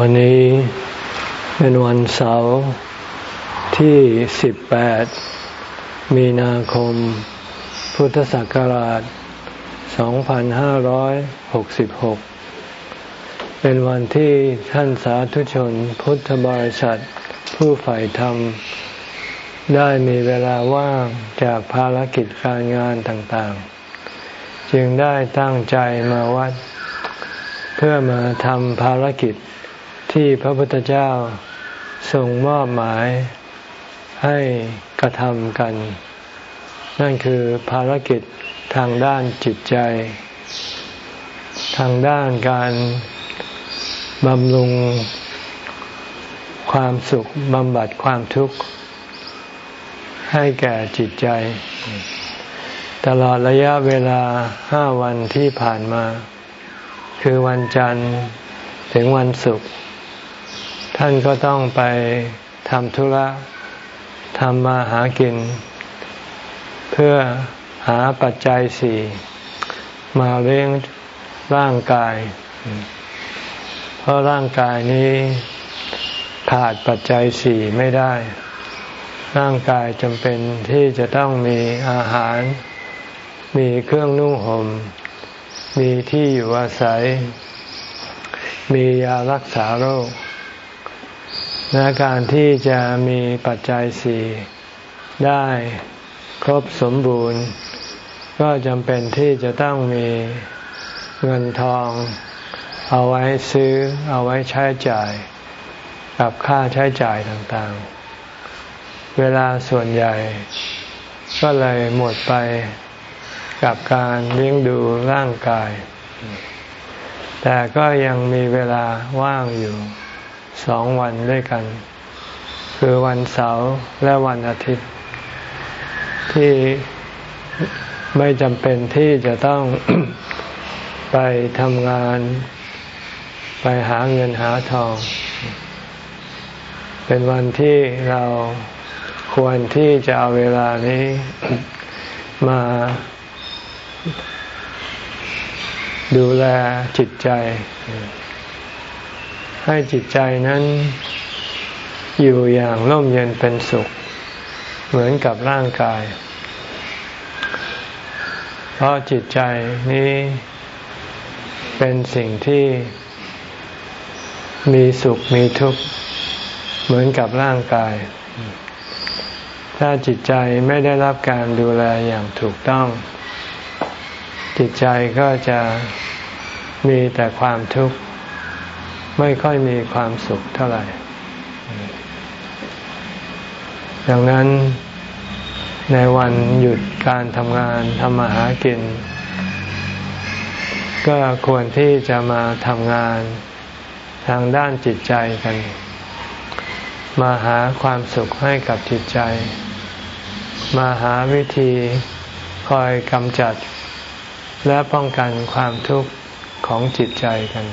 วันนี้เป็นวันเสาร์ที่ 18 มีนาคม พุทธศักราช 2566 เป็นวันที่ท่านสาธุชนพุทธบริษัท ผู้ใฝ่ธรรม ได้มีเวลาว่างจากภารกิจการงานต่างๆ จึงได้ตั้งใจมาวัด เพื่อมาทำภารกิจ ที่พระพุทธเจ้าทรงมอบหมายให้กระทำกัน นั่นคือภารกิจทางด้านจิตใจ ทางด้านการบำรุงความสุขบำบัดความทุกข์ให้แก่จิตใจ ตลอดระยะเวลาห้าวันที่ผ่านมา คือวันจันทร์ถึงวันศุกร์ ท่านก็ต้องไปทำธุระทำมาหากิน เพื่อหาปัจจัยสี่มาเลี้ยงร่างกาย เพราะร่างกายนี้ขาดปัจจัยสี่ไม่ได้ ร่างกายจำเป็นที่จะต้องมีอาหาร มีเครื่องนุ่งหม่ม มีที่อยู่อาศัย มียารักษาโรค และการที่จะมีปัจจัยสี่ได้ครบสมบูรณ์ ก็จำเป็นที่จะต้องมีเงินทอง เอาไว้ซื้อเอาไว้ใช้จ่ายกับค่าใช้จ่ายต่างๆ เวลาส่วนใหญ่ ก็เลยหมดไปกับการเลี้ยงดูร่างกาย แต่ก็ยังมีเวลาว่างอยู่ สองวันด้วยกัน คือวันเสาร์และวันอาทิตย์ ที่ไม่จำเป็นที่จะต้องไปทำงาน ไปหาเงินหาทอง เป็นวันที่เราควรที่จะเอาเวลานี้มาดูแลจิตใจ ให้จิตใจนั้นอยู่อย่างร่มเย็นเป็นสุข เหมือนกับร่างกาย เพราะจิตใจนี้เป็นสิ่งที่มีสุขมีทุกข์เหมือนกับร่างกาย ถ้าจิตใจไม่ได้รับการดูแลอย่างถูกต้อง จิตใจก็จะมีแต่ความทุกข์ ไม่ค่อยมีความสุขเท่าไหร่ ดังนั้นในวันหยุดการทำงานทำมาหากิน ก็ควรที่จะมาทำงานทางด้านจิตใจกัน มาหาความสุขให้กับจิตใจ มาหาวิธีคอยกำจัด และป้องกันความทุกข์ของจิตใจกัน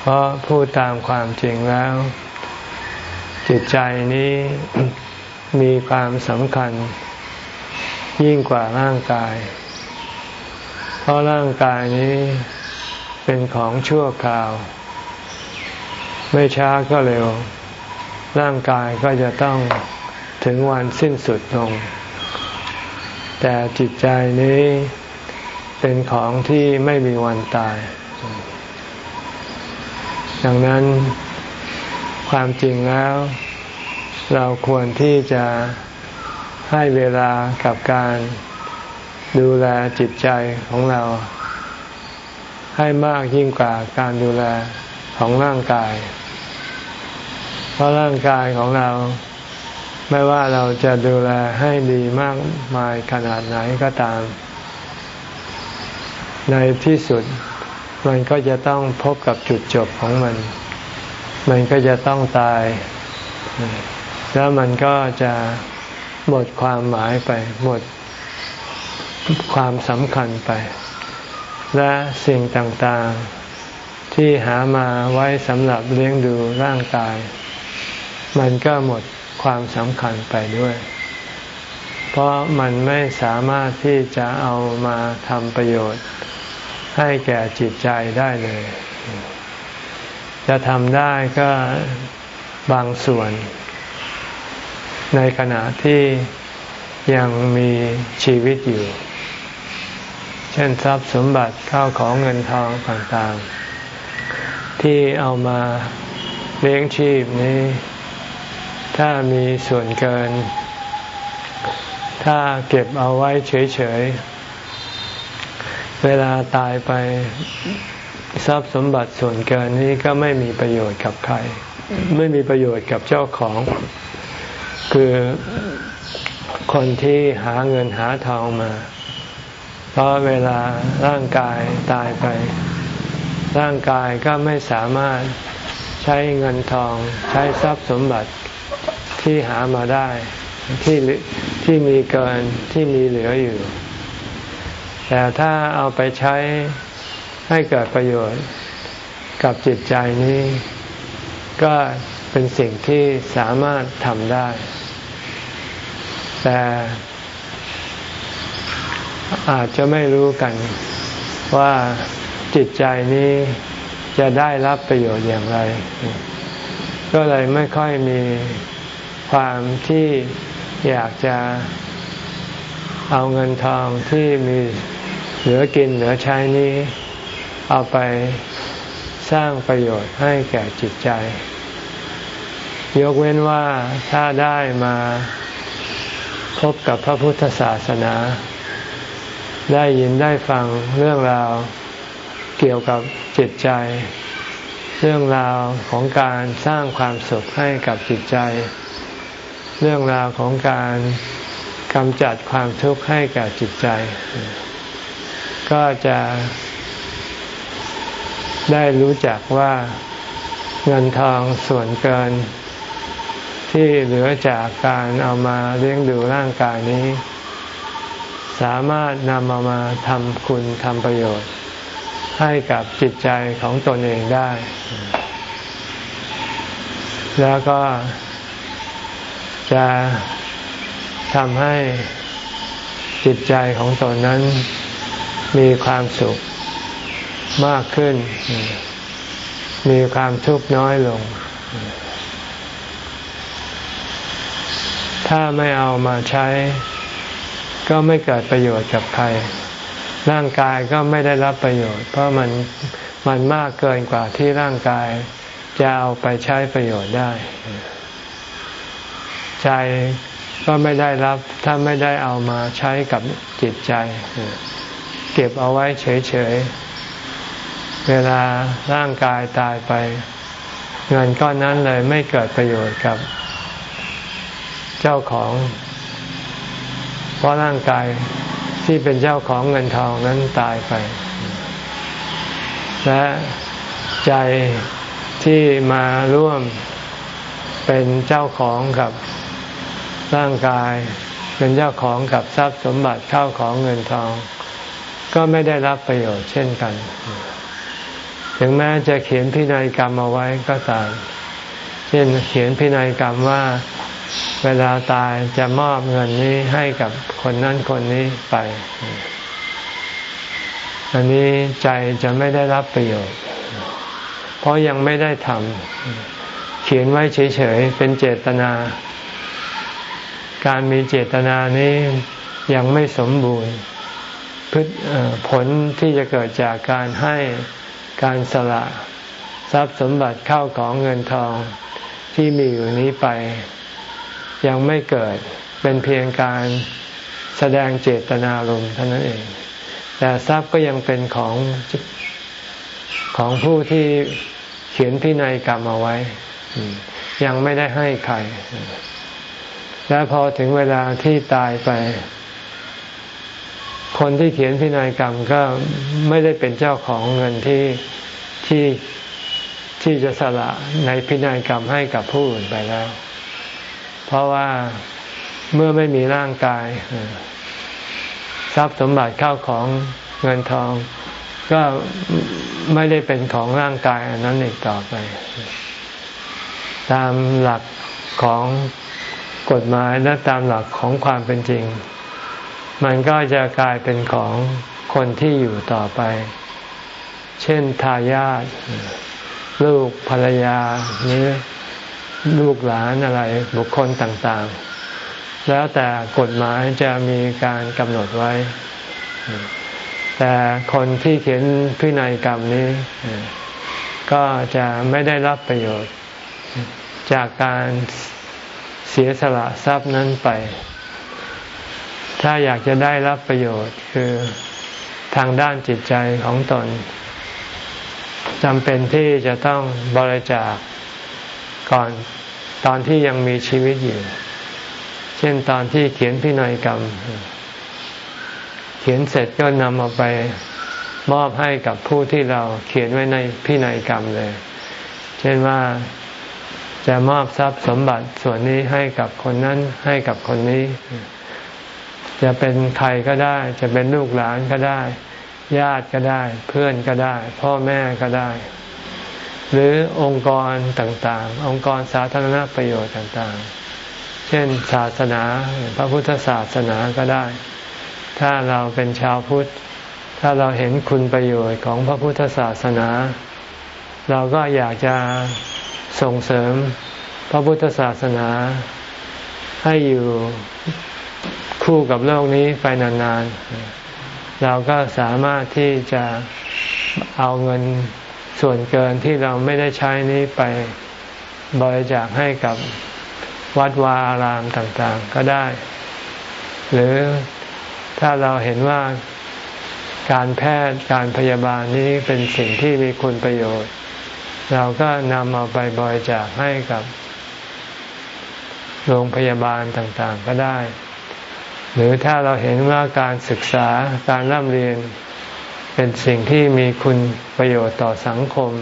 เพราะพูดตามความจริงแล้ว จิตใจนี้มีความสำคัญ ยิ่งกว่าร่างกาย เพราะร่างกายนี้เป็นของชั่วคราว ไม่ช้าก็เร็ว ร่างกายก็จะต้องถึงวันสิ้นสุดลง แต่จิตใจนี้เป็นของที่ไม่มีวันตาย ดังนั้นความจริงแล้ว เราควรที่จะให้เวลากับการดูแลจิตใจของเรา ให้มากยิ่งกว่าการดูแลของร่างกาย เพราะร่างกายของเรา ไม่ว่าเราจะดูแลให้ดีมากมายขนาดไหนก็ตาม ในที่สุด มันก็จะต้องพบกับจุดจบของมัน มันก็จะต้องตาย แล้วมันก็จะหมดความหมายไป หมดความสำคัญไป และสิ่งต่างๆที่หามาไว้สำหรับเลี้ยงดูร่างกาย มันก็หมดความสำคัญไปด้วย เพราะมันไม่สามารถที่จะเอามาทำประโยชน์ ให้แก่จิตใจได้เลย จะทำได้ก็บางส่วน ในขณะที่ยังมีชีวิตอยู่ เช่นทรัพย์สมบัติข้าวของเงินทองต่างๆ ที่เอามาเลี้ยงชีพนี้ ถ้ามีส่วนเกิน ถ้าเก็บเอาไว้เฉยๆ เวลาตายไปทรัพย์สมบัติส่วนเกินนี้ก็ไม่มีประโยชน์กับใคร ไม่มีประโยชน์กับเจ้าของ คือคนที่หาเงินหาทองมา เพราะเวลาร่างกายตายไป ร่างกายก็ไม่สามารถใช้เงินทองใช้ทรัพย์สมบัติที่หามาได้ที่ที่มีเกินที่มีเหลืออยู่ แต่ถ้าเอาไปใช้ให้เกิดประโยชน์กับจิตใจนี้ ก็เป็นสิ่งที่สามารถทำได้ แต่อาจจะไม่รู้กันว่าจิตใจนี้จะได้รับประโยชน์อย่างไร ก็เลยไม่ค่อยมีความที่อยากจะเอาเงินทองที่มี เหลือกินเหลือใช้นี้ เอาไปสร้างประโยชน์ให้แก่จิตใจ ยกเว้นว่าถ้าได้มาพบกับพระพุทธศาสนา ได้ยินได้ฟังเรื่องราวเกี่ยวกับจิตใจ เรื่องราวของการสร้างความสุขให้กับจิตใจ เรื่องราวของการกำจัดความทุกข์ให้กับจิตใจ ก็จะได้รู้จักว่าเงินทองส่วนเกิน ที่เหลือจากการเอามาเลี้ยงดูร่างกายนี้ สามารถนำเอามาทำคุณทำประโยชน์ ให้กับจิตใจของตนเองได้ แล้วก็จะทำให้จิตใจของตนนั้น มีความสุขมากขึ้น มีความทุกข์น้อยลง ถ้าไม่เอามาใช้ ก็ไม่เกิดประโยชน์กับใคร ร่างกายก็ไม่ได้รับประโยชน์ เพราะมันมันมากเกินกว่าที่ร่างกายจะเอาไปใช้ประโยชน์ได้ ใจก็ไม่ได้รับถ้าไม่ได้เอามาใช้กับจิตใจ เก็บเอาไว้เฉยๆ เวลาร่างกายตายไป เงินก้อนนั้นเลยไม่เกิดประโยชน์กับ เจ้าของ เพราะร่างกายที่เป็นเจ้าของเงินทองนั้นตายไป และใจที่มาร่วมเป็นเจ้าของกับร่างกาย เป็นเจ้าของกับทรัพย์สมบัติเข้าของเงินทอง ก็ไม่ได้รับประโยชน์เช่นกัน ถึงแม้จะเขียนพินัยกรรมเอาไว้ก็ตาม เช่นเขียนพินัยกรรมว่าเวลาตายจะมอบเงินนี้ให้กับคนนั้นคนนี้ไป อันนี้ใจจะไม่ได้รับประโยชน์ เพราะยังไม่ได้ทำเขียนไว้เฉยๆ เป็นเจตนา การมีเจตนานี้ยังไม่สมบูรณ์ ผลที่จะเกิดจากการให้การสละทรัพย์สมบัติเข้าของเงินทองที่มีอยู่นี้ไป ยังไม่เกิดเป็นเพียงการแสดงเจตนารมณ์เท่านั้นเอง แต่ทรัพย์ก็ยังเป็นของของผู้ที่เขียนพินัยกรรมเอาไว้ ยังไม่ได้ให้ใคร และพอถึงเวลาที่ตายไป คนที่เขียนพินัยกรรมก็ไม่ได้เป็นเจ้าของเงินที่ที่ที่จะสละในพินัยกรรมให้กับผู้อื่นไปแล้ว เพราะว่าเมื่อไม่มีร่างกาย ทรัพย์สมบัติเข้าของเงินทอง ก็ไม่ได้เป็นของร่างกายอันนั้นอีกต่อไป ตามหลักของกฎหมายและตามหลักของความเป็นจริง มันก็จะกลายเป็นของคนที่อยู่ต่อไป เช่นทายาทลูกภรรยาหรือลูกหลานอะไรบุคคลต่างๆ แล้วแต่กฎหมายจะมีการกำหนดไว้ แต่คนที่เขียนพินัยกรรมนี้ ก็จะไม่ได้รับประโยชน์ จากการเสียสละทรัพย์นั้นไป ถ้าอยากจะได้รับประโยชน์คือทางด้านจิตใจของตนจำเป็นที่จะต้องบริจาคก่อนตอนที่ยังมีชีวิตอยู่ เช่นตอนที่เขียนพินัยกรรม เขียนเสร็จก็นำเอาไปมอบให้กับผู้ที่เราเขียนไว้ในพินัยกรรมเลย เช่นว่าจะมอบทรัพย์สมบัติส่วนนี้ให้กับคนนั้นให้กับคนนี้ จะเป็นใครก็ได้ จะเป็นลูกหลานก็ได้ ญาติก็ได้ เพื่อนก็ได้ พ่อแม่ก็ได้ หรือองค์กรต่างๆ องค์กรสาธารณประโยชน์ต่างๆ เช่นศาสนาพระพุทธศาสนาก็ได้ ถ้าเราเป็นชาวพุทธ ถ้าเราเห็นคุณประโยชน์ของพระพุทธศาสนา เราก็อยากจะส่งเสริมพระพุทธศาสนาให้อยู่ คู่กับโลกนี้ไปนานๆ เราก็สามารถที่จะเอาเงินส่วนเกินที่เราไม่ได้ใช้นี้ไปบริจาคให้กับวัดวาอารามต่างๆ ก็ได้ หรือถ้าเราเห็นว่าการแพทย์การพยาบาลนี้เป็นสิ่งที่มีคุณประโยชน์ เราก็นำเอาไปบริจาคให้กับ โรงพยาบาลต่างๆก็ได้ หรือถ้าเราเห็นว่าการศึกษาการร่ำเรียน เป็นสิ่งที่มีคุณประโยชน์ต่อสังคม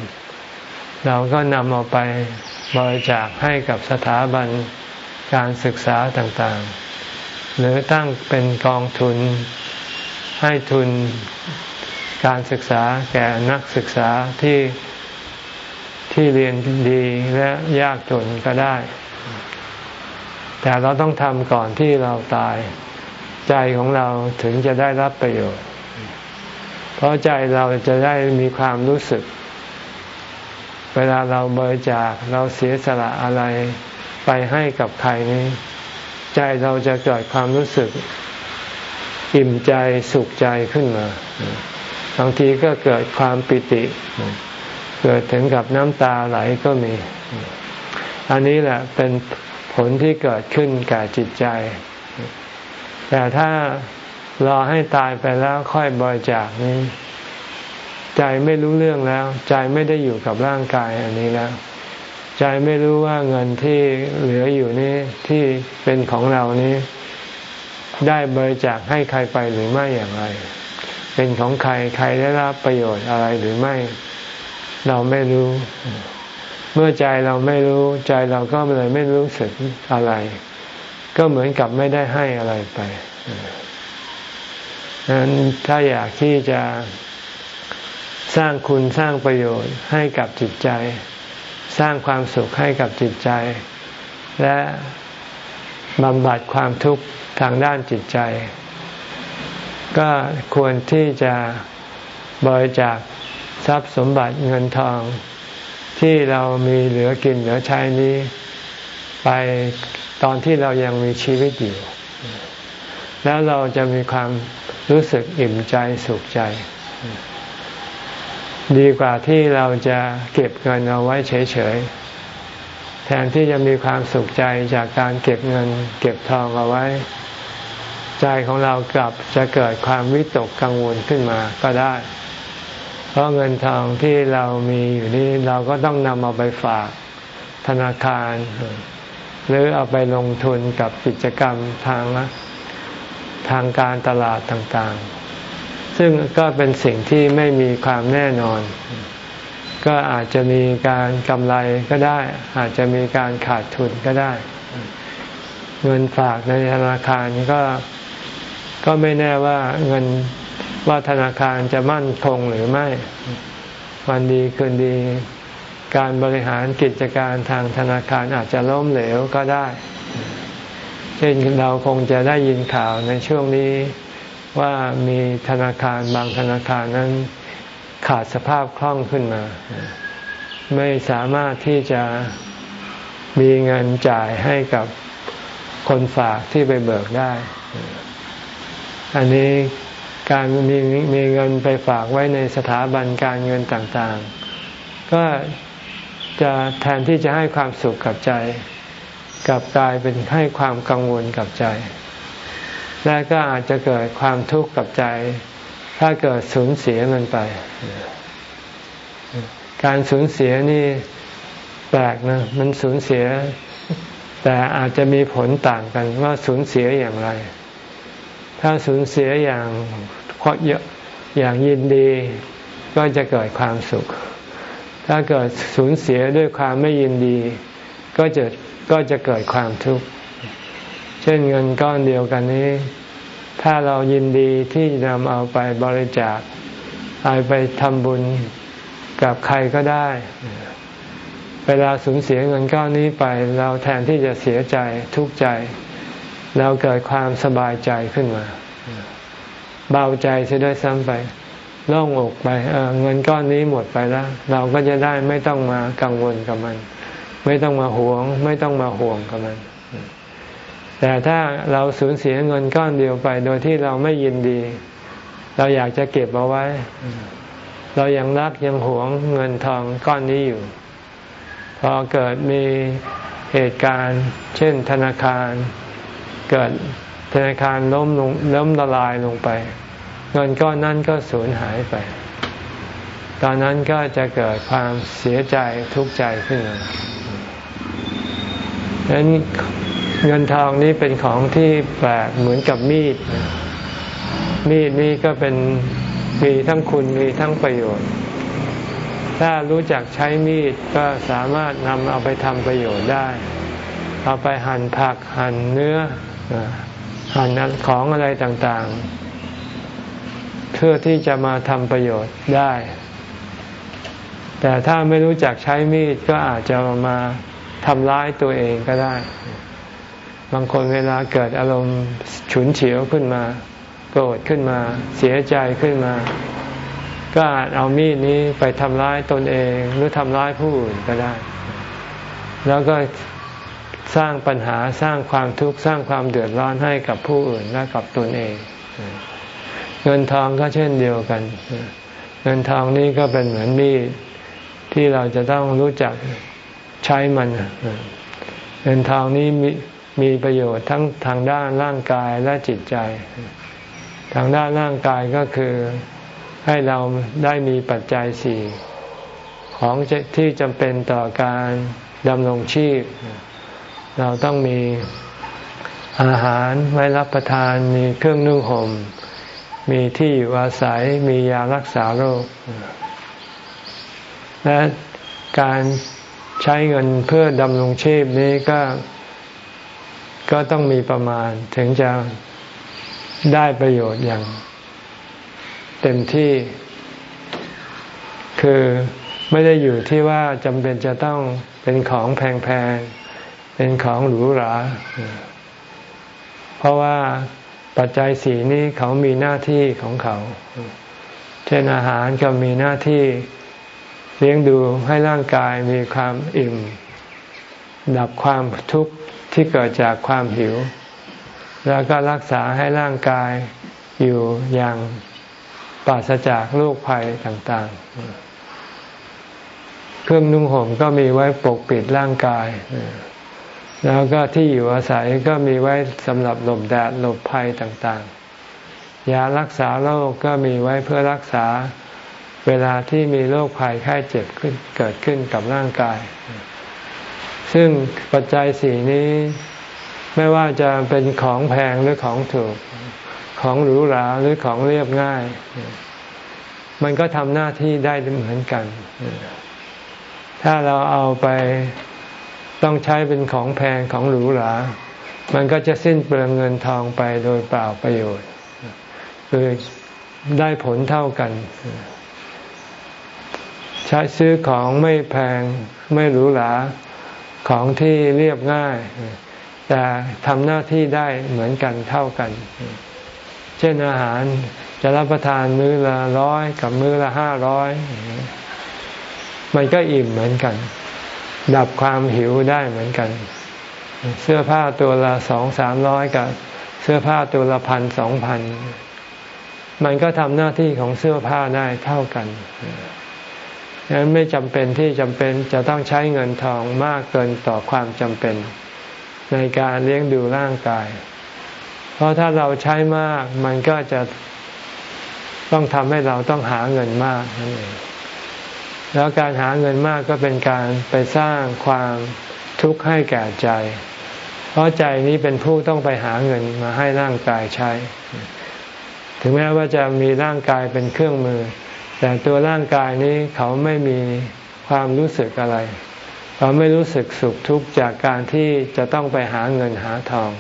เราก็นำเอาไปบริจาคให้กับสถาบันการศึกษาต่างๆ หรือตั้งเป็นกองทุนให้ทุนการศึกษาแก่นักศึกษาที่ที่เรียนดีและยากจนก็ได้ แต่เราต้องทำก่อนที่เราตาย ใจของเราถึงจะได้รับประโยชน์ เพราะใจเราจะได้มีความรู้สึก เวลาเราบริจาคเราเสียสละอะไรไปให้กับใครนี้ ใจเราจะเกิดความรู้สึก อิ่มใจสุขใจขึ้นมาบางทีก็เกิดความปิติ เกิดถึงกับน้ำตาไหลก็มี อันนี้แหละเป็นผลที่เกิดขึ้นแก่จิตใจ แต่ถ้ารอให้ตายไปแล้วค่อยบริจาคนี้ ใจไม่รู้เรื่องแล้ว ใจไม่ได้อยู่กับร่างกายอันนี้แล้ว ใจไม่รู้ว่าเงินที่เหลืออยู่นี้ที่เป็นของเรานี้ ได้บริจาคให้ใครไปหรือไม่อย่างไร เป็นของใครใครได้รับประโยชน์อะไรหรือไม่ เราไม่รู้ เมื่อใจเราไม่รู้ ใจเราก็เลยไม่รู้สึกอะไร ก็เหมือนกับไม่ได้ให้อะไรไปดังนั้นถ้าอยากที่จะสร้างคุณสร้างประโยชน์ให้กับจิตใจ สร้างความสุขให้กับจิตใจ และบำบัดความทุกข์ทางด้านจิตใจ ก็ควรที่จะบริจาคทรัพย์สมบัติเงินทองที่เรามีเหลือกินเหลือใช้นี้ ไป ตอนที่เรายังมีชีวิตอยู่ แล้วเราจะมีความรู้สึกอิ่มใจสุขใจ ดีกว่าที่เราจะเก็บเงินเอาไว้เฉยๆ แทนที่จะมีความสุขใจจากการเก็บเงิน เก็บทองเอาไว้ ใจของเรากลับจะเกิดความวิตกกังวลขึ้นมาก็ได้ เพราะเงินทองที่เรามีอยู่นี่เราก็ต้องนำเอาไปฝากธนาคาร หรือเอาไปลงทุนกับกิจกรรมทางทางการตลาดต่างๆ ซึ่งก็เป็นสิ่งที่ไม่มีความแน่นอน ก็อาจจะมีการกำไรก็ได้ อาจจะมีการขาดทุนก็ได้ เงินฝากในธนาคารก็ก็ไม่แน่ว่าเงินว่าธนาคารจะมั่นคงหรือไม่ วันดีคืนดี การบริหารกิจการทางธนาคารอาจจะล้มเหลวก็ได้ เช่นเราคงจะได้ยินข่าวในช่วงนี้ว่ามีธนาคารบางธนาคารนั้นขาดสภาพคล่องขึ้นมา ไม่สามารถที่จะมีเงินจ่ายให้กับคนฝากที่ไปเบิกได้ อันนี้การมีมีเงินไปฝากไว้ในสถาบันการเงินต่างๆ ก็ จะแทนที่จะให้ความสุขกับใจ กลับกลายเป็นให้ความกังวลกับใจ และก็อาจจะเกิดความทุกข์กับใจ ถ้าเกิดสูญเสียมันไป การสูญเสียนี่แปลกนะมันสูญเสีย แต่อาจจะมีผลต่างกันว่าสูญเสียอย่างไร ถ้าสูญเสียอย่างเยอะอย่างยินดีก็จะเกิดความสุข ถ้าเกิดสูญเสียด้วยความไม่ยินดี ก็จะก็จะเกิดความทุกข์ เช่นเงินก้อนเดียวกันนี้ ถ้าเรายินดีที่นำเอาไปบริจาคเอาไปทำบุญกับใครก็ได้ เวลาสูญเสียเงินก้อนนี้ไป เราแทนที่จะเสียใจทุกข์ใจ เราเกิดความสบายใจขึ้นมา เบาใจเสียด้วยซ้ำไป โล่งอกไปเเงินก้อนนี้หมดไปแล้ว เราก็จะได้ไม่ต้องมากังวลกับมัน ไม่ต้องมาหวง ไม่ต้องมาห่วงกับมัน แต่ถ้าเราสูญเสียเงินก้อนเดียวไป โดยที่เราไม่ยินดี เราอยากจะเก็บเอาไว้ เรายังรักยังหวงเงินทองก้อนนี้อยู่ พอเกิดมีเหตุการณ์ เช่นธนาคารเกิดธนาคารล้มลงล้มละลายลงไป เงินก้อนนั้นก็สูญหายไป ตอนนั้นก็จะเกิดความเสียใจทุกข์ใจขึ้นมาฉะนั้นเงินทองนี้เป็นของที่แปลกเหมือนกับมีด มีดนี้ก็เป็นมีทั้งคุณมีทั้งประโยชน์ ถ้ารู้จักใช้มีดก็สามารถนำเอาไปทำประโยชน์ได้ เอาไปหั่นผักหั่นเนื้อ หั่นของอะไรต่างๆ เพื่อที่จะมาทำประโยชน์ได้ แต่ถ้าไม่รู้จักใช้มีดก็อาจจะมาทำร้ายตัวเองก็ได้ บางคนเวลาเกิดอารมณ์ฉุนเฉียวขึ้นมา โกรธขึ้นมา เสียใจขึ้นมา ก็อาจเอามีดนี้ไปทำร้ายตนเองหรือทำร้ายผู้อื่นก็ได้ แล้วก็สร้างปัญหาสร้างความทุกข์สร้างความเดือดร้อนให้กับผู้อื่นและกับตนเอง เงินทองก็เช่นเดียวกัน เงินทองนี้ก็เป็นเหมือนมีดที่เราจะต้องรู้จักใช้มัน เงินทองนี้มีมีประโยชน์ทั้งทางด้านร่างกายและจิตใจ ทางด้านร่างกายก็คือให้เราได้มีปัจจัยสี่ของที่จำเป็นต่อการดำรงชีพ เราต้องมีอาหารไว้รับประทานมีเครื่องนุ่งหม่ม มีที่อยู่อาศัยมียารักษาโรค และการใช้เงินเพื่อดำรงชีพนี้ก็ก็ต้องมีประมาณถึงจะได้ประโยชน์อย่าง เต็มที่ คือไม่ได้อยู่ที่ว่าจำเป็นจะต้องเป็นของแพงๆ เป็นของหรูหรา เพราะว่า ปัจจัยสีนี้เขามีหน้าที่ของเขา เช่นอาหารก็มีหน้าที่เลี้ยงดูให้ร่างกายมีความอิ่ม ดับความทุกข์ที่เกิดจากความหิว แล้วก็รักษาให้ร่างกายอยู่อย่างปราศจากโรคภัยต่างๆ เครื่องนุ่งห่มก็มีไว้ปกปิดร่างกาย แล้วก็ที่อยู่อาศัยก็มีไว้สำหรับหลบแดดหลบภัยต่างๆ ยารักษาโรคก็มีไว้เพื่อรักษาเวลาที่มีโรคภัยไข้เจ็บขึ้นเกิดขึ้นกับร่างกาย ซึ่งปัจจัยสี่นี้ไม่ว่าจะเป็นของแพงหรือของถูก ของหรูหราหรือของเรียบง่าย มันก็ทำหน้าที่ได้เหมือนกัน ถ้าเราเอาไป ต้องใช้เป็นของแพงของหรูหรา มันก็จะสิ้นเปลืองเงินทองไปโดยเปล่าประโยชน์ คือได้ผลเท่ากัน ใช้ซื้อของไม่แพงไม่หรูหราของที่เรียบง่าย แต่ทำหน้าที่ได้เหมือนกันเท่ากัน เช่นอาหารจะรับประทานมื้อละร้อยกับมื้อละห้าร้อยมันก็อิ่มเหมือนกัน ดับความหิวได้เหมือนกัน เสื้อผ้าตัวละสองสามร้อยกับเสื้อผ้าตัวละพันสองพันมันก็ทำหน้าที่ของเสื้อผ้าได้เท่ากันดังนั้นไม่จำเป็นที่จำเป็นจะต้องใช้เงินทองมากเกินต่อความจำเป็น ในการเลี้ยงดูร่างกาย เพราะถ้าเราใช้มากมันก็จะต้องทำให้เราต้องหาเงินมากนั่นเอง แล้วการหาเงินมากก็เป็นการไปสร้างความทุกข์ให้แก่ใจ เพราะใจนี้เป็นผู้ต้องไปหาเงินมาให้ร่างกายใช้ ถึงแม้ว่าจะมีร่างกายเป็นเครื่องมือ แต่ตัวร่างกายนี้เขาไม่มีความรู้สึกอะไรเขาไม่รู้สึกสุขทุกข์จากการที่จะต้องไปหาเงินหาทอง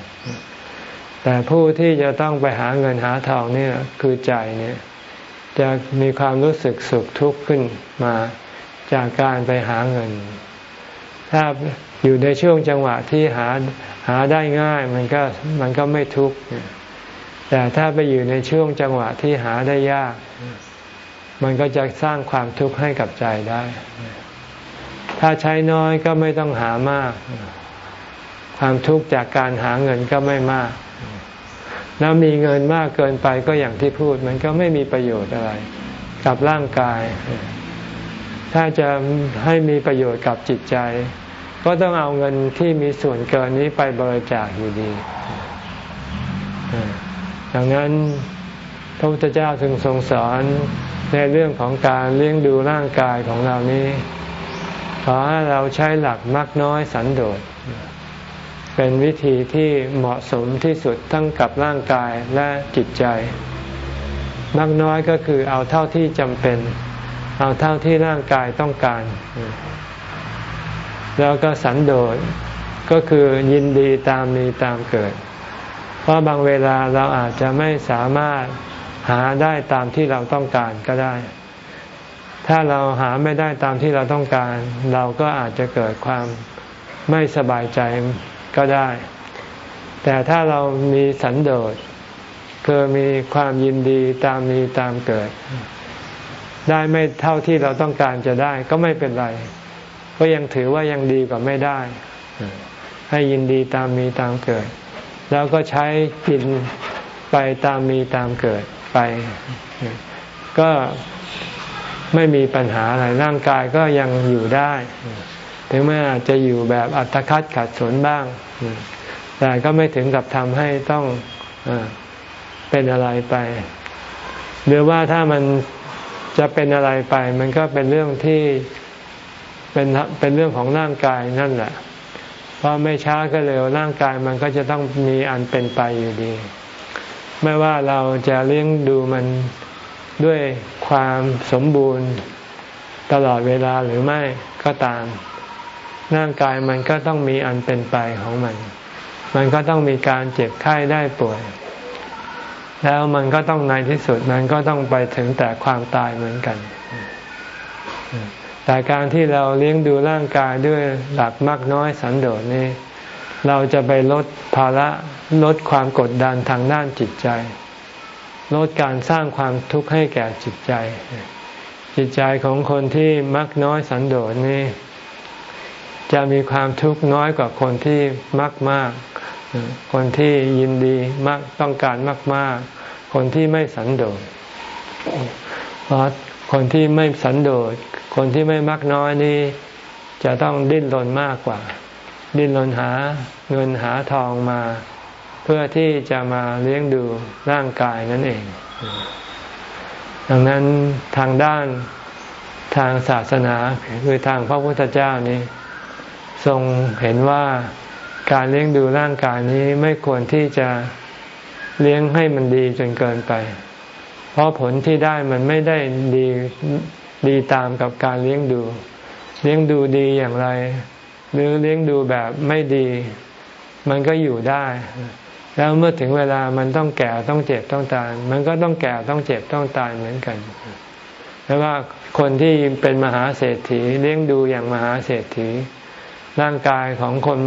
แต่ผู้ที่จะต้องไปหาเงินหาทองนี่คือใจเนี่ยจะมีความรู้สึกสุขทุกข์ขึ้นมา จากการไปหาเงิน ถ้าอยู่ในช่วงจังหวะที่หาหาได้ง่ายมันก็มันก็ไม่ทุกข์แต่ถ้าไปอยู่ในช่วงจังหวะที่หาได้ยาก มันก็จะสร้างความทุกข์ให้กับใจได้ ถ้าใช้น้อยก็ไม่ต้องหามาก ความทุกข์จากการหาเงินก็ไม่มาก แล้วมีเงินมากเกินไปก็อย่างที่พูด มันก็ไม่มีประโยชน์อะไร กับร่างกาย ถ้าจะให้มีประโยชน์กับจิตใจ ก็ต้องเอาเงินที่มีส่วนเกินนี้ไปบริจาคอยู่ดีดังนั้นพระพุทธเจ้าถึงทรงสอนในเรื่องของการเลี้ยงดูร่างกายของเรานี้ขอให้เราใช้หลักมักน้อยสันโดษ เป็นวิธีที่เหมาะสมที่สุดทั้งกับร่างกายและจิตใจมากน้อยก็คือเอาเท่าที่จำเป็น เอาเท่าที่ร่างกายต้องการ แล้วก็สันโดษก็คือยินดีตามมีตามเกิด เพราะบางเวลาเราอาจจะไม่สามารถหาได้ตามที่เราต้องการก็ได้ ถ้าเราหาไม่ได้ตามที่เราต้องการ เราก็อาจจะเกิดความไม่สบายใจก็ได้ แต่ถ้าเรามีสันโดษคือมีความยินดีตามมีตามเกิด ได้ไม่เท่าที่เราต้องการจะได้ก็ไม่เป็นไร ก็ยังถือว่ายังดีกว่าไม่ได้ ให้ยินดีตามมีตามเกิด แล้วก็ใช้กินไปตามมีตามเกิดไป ก็ไม่มีปัญหาอะไรร่างกายก็ยังอยู่ได้ ถึงแม้อาจจะอยู่แบบอัตคัดขัดสนบ้าง แต่ก็ไม่ถึงกับทำให้ต้องเป็นอะไรไป หรือว่าถ้ามัน จะเป็นอะไรไป มันก็เป็นเรื่องที่เป็นเป็นเรื่องของร่างกายนั่นแหละ เพราะไม่ช้าก็เร็วร่างกายมันก็จะต้องมีอันเป็นไปอยู่ดี ไม่ว่าเราจะเลี้ยงดูมันด้วยความสมบูรณ์ตลอดเวลาหรือไม่ก็ตาม ร่างกายมันก็ต้องมีอันเป็นไปของมัน มันก็ต้องมีการเจ็บไข้ได้ป่วย แล้วมันก็ต้องในที่สุดมันก็ต้องไปถึงแต่ความตายเหมือนกัน แต่การที่เราเลี้ยงดูร่างกายด้วยหลักมากน้อยสันโดษนี้เราจะไปลดภาระลดความกดดันทางด้านจิตใจ ลดการสร้างความทุกข์ให้แก่จิตใจ จิตใจของคนที่มักน้อยสันโดษนี้ จะมีความทุกข์น้อยกว่าคนที่มักมาก คนที่ยินดีมากต้องการมากมากคนที่ไม่สันโดษเพราะคนที่ไม่สันโดษ คนที่ไม่มักน้อยนี้จะต้องดิ้นรนมากกว่า ดิ้นรนหาเงินหาทองมา เพื่อที่จะมาเลี้ยงดูร่างกายนั่นเอง ดังนั้นทางด้านทางศาสนาคือทางพระพุทธเจ้านี้ ทรงเห็นว่า การเลี้ยงดูร่างกายนี้ไม่ควรที่จะเลี้ยงให้มันดีจนเกินไป เพราะผลที่ได้มันไม่ได้ดีดีตามกับการเลี้ยงดู เลี้ยงดูดีอย่างไร หรือเลี้ยงดูแบบไม่ดี มันก็อยู่ได้ แล้วเมื่อถึงเวลามันต้องแก่ต้องเจ็บต้องตาย มันก็ต้องแก่ต้องเจ็บต้องตายเหมือนกันแล้ว่าคนที่เป็นมหาเศรษฐีเลี้ยงดูอย่างมหาเศรษฐี ร่างกายของคน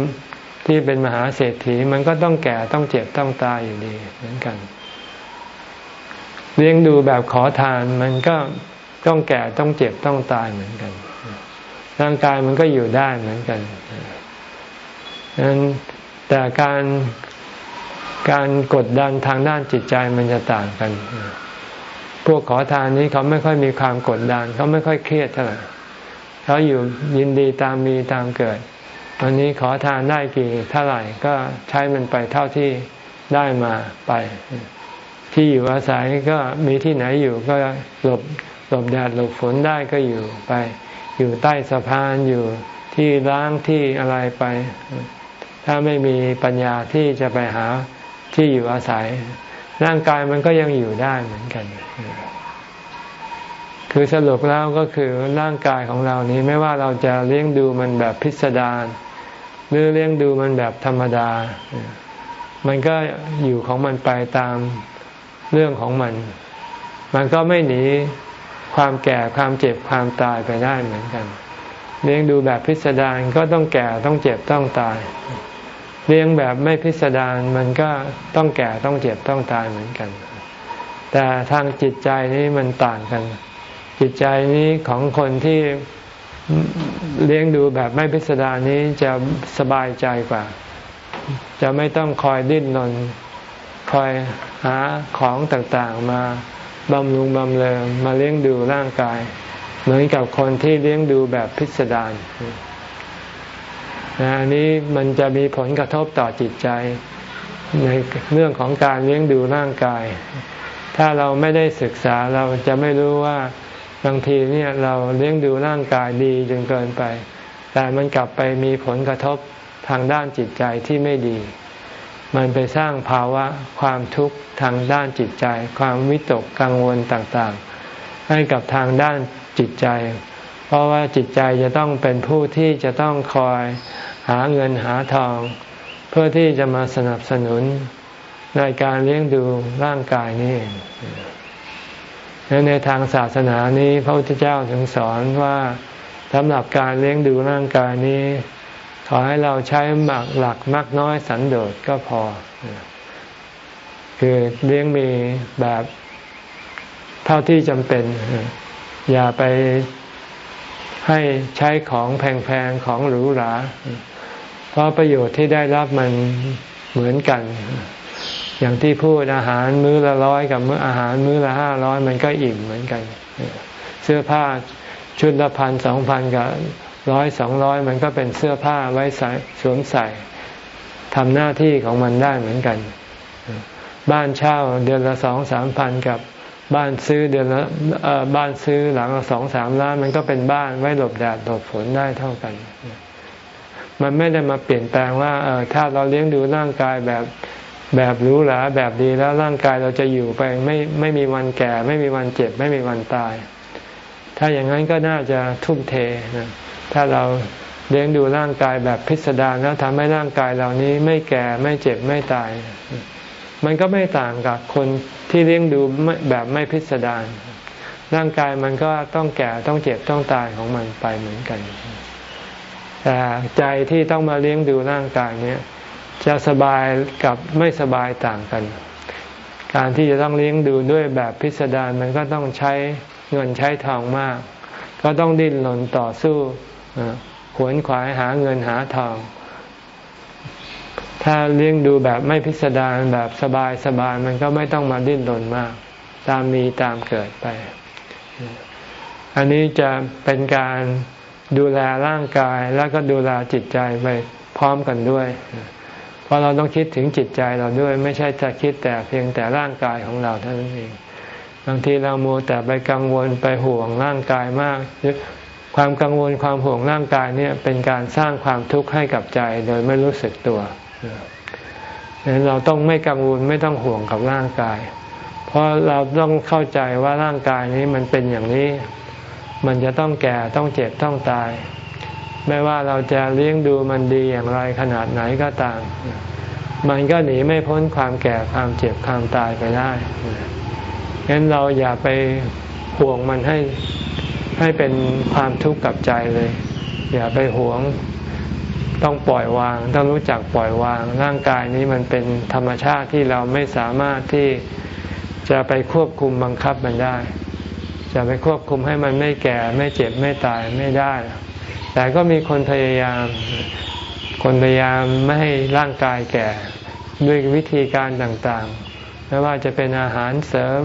ที่เป็นมหาเศรษฐีมันก็ต้องแก่ต้องเจ็บต้องตายอยู่ดีเหมือนกัน เลี้ยงดูแบบขอทานมันก็ต้องแก่ต้องเจ็บต้องตายเหมือนกัน ร่างกายมันก็อยู่ได้เหมือนกันนั้นแต่การการกดดันทางด้านจิตใจมันจะต่างกัน พวกขอทานนี้เขาไม่ค่อยมีความกดดัน เขาไม่ค่อยเครียดเท่าไหร่เขาอยู่ยินดีตามมีตามเกิด วันนี้ขอทานได้กี่เท่าไหร่ก็ใช้มันไปเท่าที่ได้มาไป ที่อยู่อาศัยก็มีที่ไหนอยู่ก็หลบหลบแดดหลบฝนได้ก็อยู่ไป อยู่ใต้สะพานอยู่ที่ล้างที่อะไรไป ถ้าไม่มีปัญญาที่จะไปหาที่อยู่อาศัย ร่างกายมันก็ยังอยู่ได้เหมือนกัน คือสรุปแล้วก็คือร่างกายของเรานี้ไม่ว่าเราจะเลี้ยงดูมันแบบพิสดาร หรือเลี้ยงดูมันแบบธรรมดา มันก็อยู่ของมันไปตามเรื่องของมัน มันก็ไม่หนีความแก่ความเจ็บความตายไปได้เหมือนกัน เลี้ยงดูแบบพิสดารก็ต้องแก่ต้องเจ็บต้องตาย เลี้ยงแบบไม่พิสดารมันก็ต้องแก่ต้องเจ็บต้องตายเหมือนกัน แต่ทางจิตใจนี้มันต่างกัน จิตใจนี้ของคนที่ เลี้ยงดูแบบไม่พิสดารนี้จะสบายใจกว่า จะไม่ต้องคอยดิ้นรนคอยหาของต่างๆมาบำรุงบำเรอมาเลี้ยงดูร่างกาย เหมือนกับคนที่เลี้ยงดูแบบพิสดารอันนี้มันจะมีผลกระทบต่อจิตใจ ในเรื่องของการเลี้ยงดูร่างกาย ถ้าเราไม่ได้ศึกษาเราจะไม่รู้ว่า บางทีเนี่ยเราเลี้ยงดูร่างกายดีจนเกินไป แต่มันกลับไปมีผลกระทบทางด้านจิตใจที่ไม่ดี มันไปสร้างภาวะความทุกข์ทางด้านจิตใจ ความวิตกกังวลต่างๆ ให้กับทางด้านจิตใจ เพราะว่าจิตใจจะต้องเป็นผู้ที่จะต้องคอยหาเงินหาทอง เพื่อที่จะมาสนับสนุนในการเลี้ยงดูร่างกายนี้ และในทางศาสนานี้พระพุทธเจ้าถึงสอนว่าสำหรับการเลี้ยงดูร่างกายนี้ ขอให้เราใช้หมักหลักมักน้อยสันโดษก็พอ คือเลี้ยงมีแบบเท่าที่จำเป็น อย่าไปให้ใช้ของแพงๆ ของหรูหรา เพราะประโยชน์ที่ได้รับมันเหมือนกัน อย่างที่พูดอาหารมื้อละร้อยกับมื้ออาหารมื้อละห้าร้อยมันก็อิ่มเหมือนกัน เสื้อผ้าชุดละพันสองพันกับร้อยสองร้อยมันก็เป็นเสื้อผ้าไว้ใส่สวมใส่ทำหน้าที่ของมันได้เหมือนกัน บ้านเช่าเดือนละสองสามพันกับบ้านซื้อเดือนละบ้านซื้อหลังละสองสามล้าน มันก็เป็นบ้านไว้หลบแดดหลบฝนได้เท่ากัน มันไม่ได้มาเปลี่ยนแปลงว่าถ้าเราเลี้ยงดูร่างกายแบบ แบบรู้หลาแบบดีแล้วร่างกายเราจะอยู่ไปไม่ไม่มีวันแก่ ไม่มีวันเจ็บ ไม่มีวันตาย ถ้าอย่างนั้นก็น่าจะทุ่มเทนะถ้าเราเลี้ยงดูร่างกายแบบพิสดารแล้วทำให้ร่างกายเหล่านี้ไม่แก่ไม่เจ็บไม่ตาย มันก็ไม่ต่างกับคนที่เลี้ยงดูแบบไม่พิสดารร่างกายมันก็ต้องแก่ต้องเจ็บต้องตายของมันไปเหมือนกันแต่ใจที่ต้องมาเลี้ยงดูร่างกายเนี้ย จะสบายกับไม่สบายต่างกัน การที่จะต้องเลี้ยงดูด้วยแบบพิสดารมันก็ต้องใช้เงินใช้ทองมาก ก็ต้องดิ้นรนต่อสู้ขวนขวายหาเงินหาทอง ถ้าเลี้ยงดูแบบไม่พิสดารแบบสบายสบายมันก็ไม่ต้องมาดิ้นรนมาก ตามมีตามเกิดไป อันนี้จะเป็นการดูแลร่างกายแล้วก็ดูแลจิตใจไปพร้อมกันด้วย ราะเราต้องคิดถึงจิตใจเราด้วย ไม่ใช่จะคิดแต่เพียงแต่ร่างกายของเราเท่านั้นเอง บางทีเราโมแต่ไปกังวลไปห่วงร่างกายมาก ความกังวลความห่วงร่างกายเนี่ยเป็นการสร้างความทุกข์ให้กับใจโดยไม่รู้สึกตัวดังนั้นเราต้องไม่กังวลไม่ต้องห่วงกับร่างกาย เพราะเราต้องเข้าใจว่าร่างกายนี้มันเป็นอย่างนี้ มันจะต้องแก่ต้องเจ็บต้องตาย ไม่ว่าเราจะเลี้ยงดูมันดีอย่างไรขนาดไหนก็ตาม มันก็หนีไม่พ้นความแก่ความเจ็บความตายไปได้งั้นเราอย่าไปห่วงมันให้ให้เป็นความทุกข์กับใจเลย อย่าไปห่วงต้องปล่อยวาง ต้องรู้จักปล่อยวาง ร่างกายนี้มันเป็นธรรมชาติที่เราไม่สามารถที่จะไปควบคุมบังคับมันได้ จะไปควบคุมให้มันไม่แก่ไม่เจ็บไม่ตายไม่ได้ แต่ก็มีคนพยายาม คนพยายามไม่ให้ร่างกายแก่ด้วยวิธีการต่างๆ ไม่ว่าจะเป็นอาหารเสริม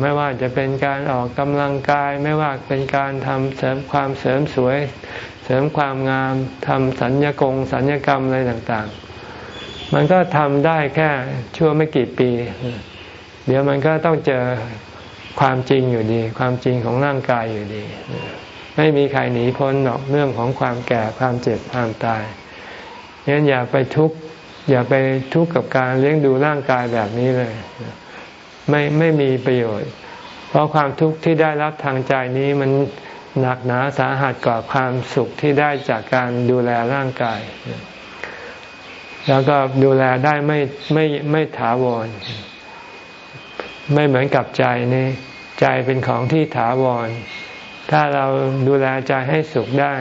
ไม่ว่าจะเป็นการออกกำลังกาย ไม่ว่าเป็นการทำเสริมความเสริมสวย เสริมความงามทำสัญญกงสัญญกรรมอะไรต่างๆ มันก็ทำได้แค่ชั่วไม่กี่ปี เดี๋ยวมันก็ต้องเจอความจริงอยู่ดี ความจริงของร่างกายอยู่ดี ไม่มีใครหนีพ้นหรอกเรื่องของความแก่ความเจ็บความตายงั้นอย่าไปทุกข์อย่าไปทุกข์กับการเลี้ยงดูร่างกายแบบนี้เลย ไม่ไม่มีประโยชน์ เพราะความทุกข์ที่ได้รับทางใจนี้มันหนักหนาสาหัสกว่าความสุขที่ได้จากการดูแลร่างกาย แล้วก็ดูแลได้ไม่ไม่ไม่ถาวร ไม่เหมือนกับใจนี่ใจเป็นของที่ถาวร ถ้าเราดูแลใจให้สุขได้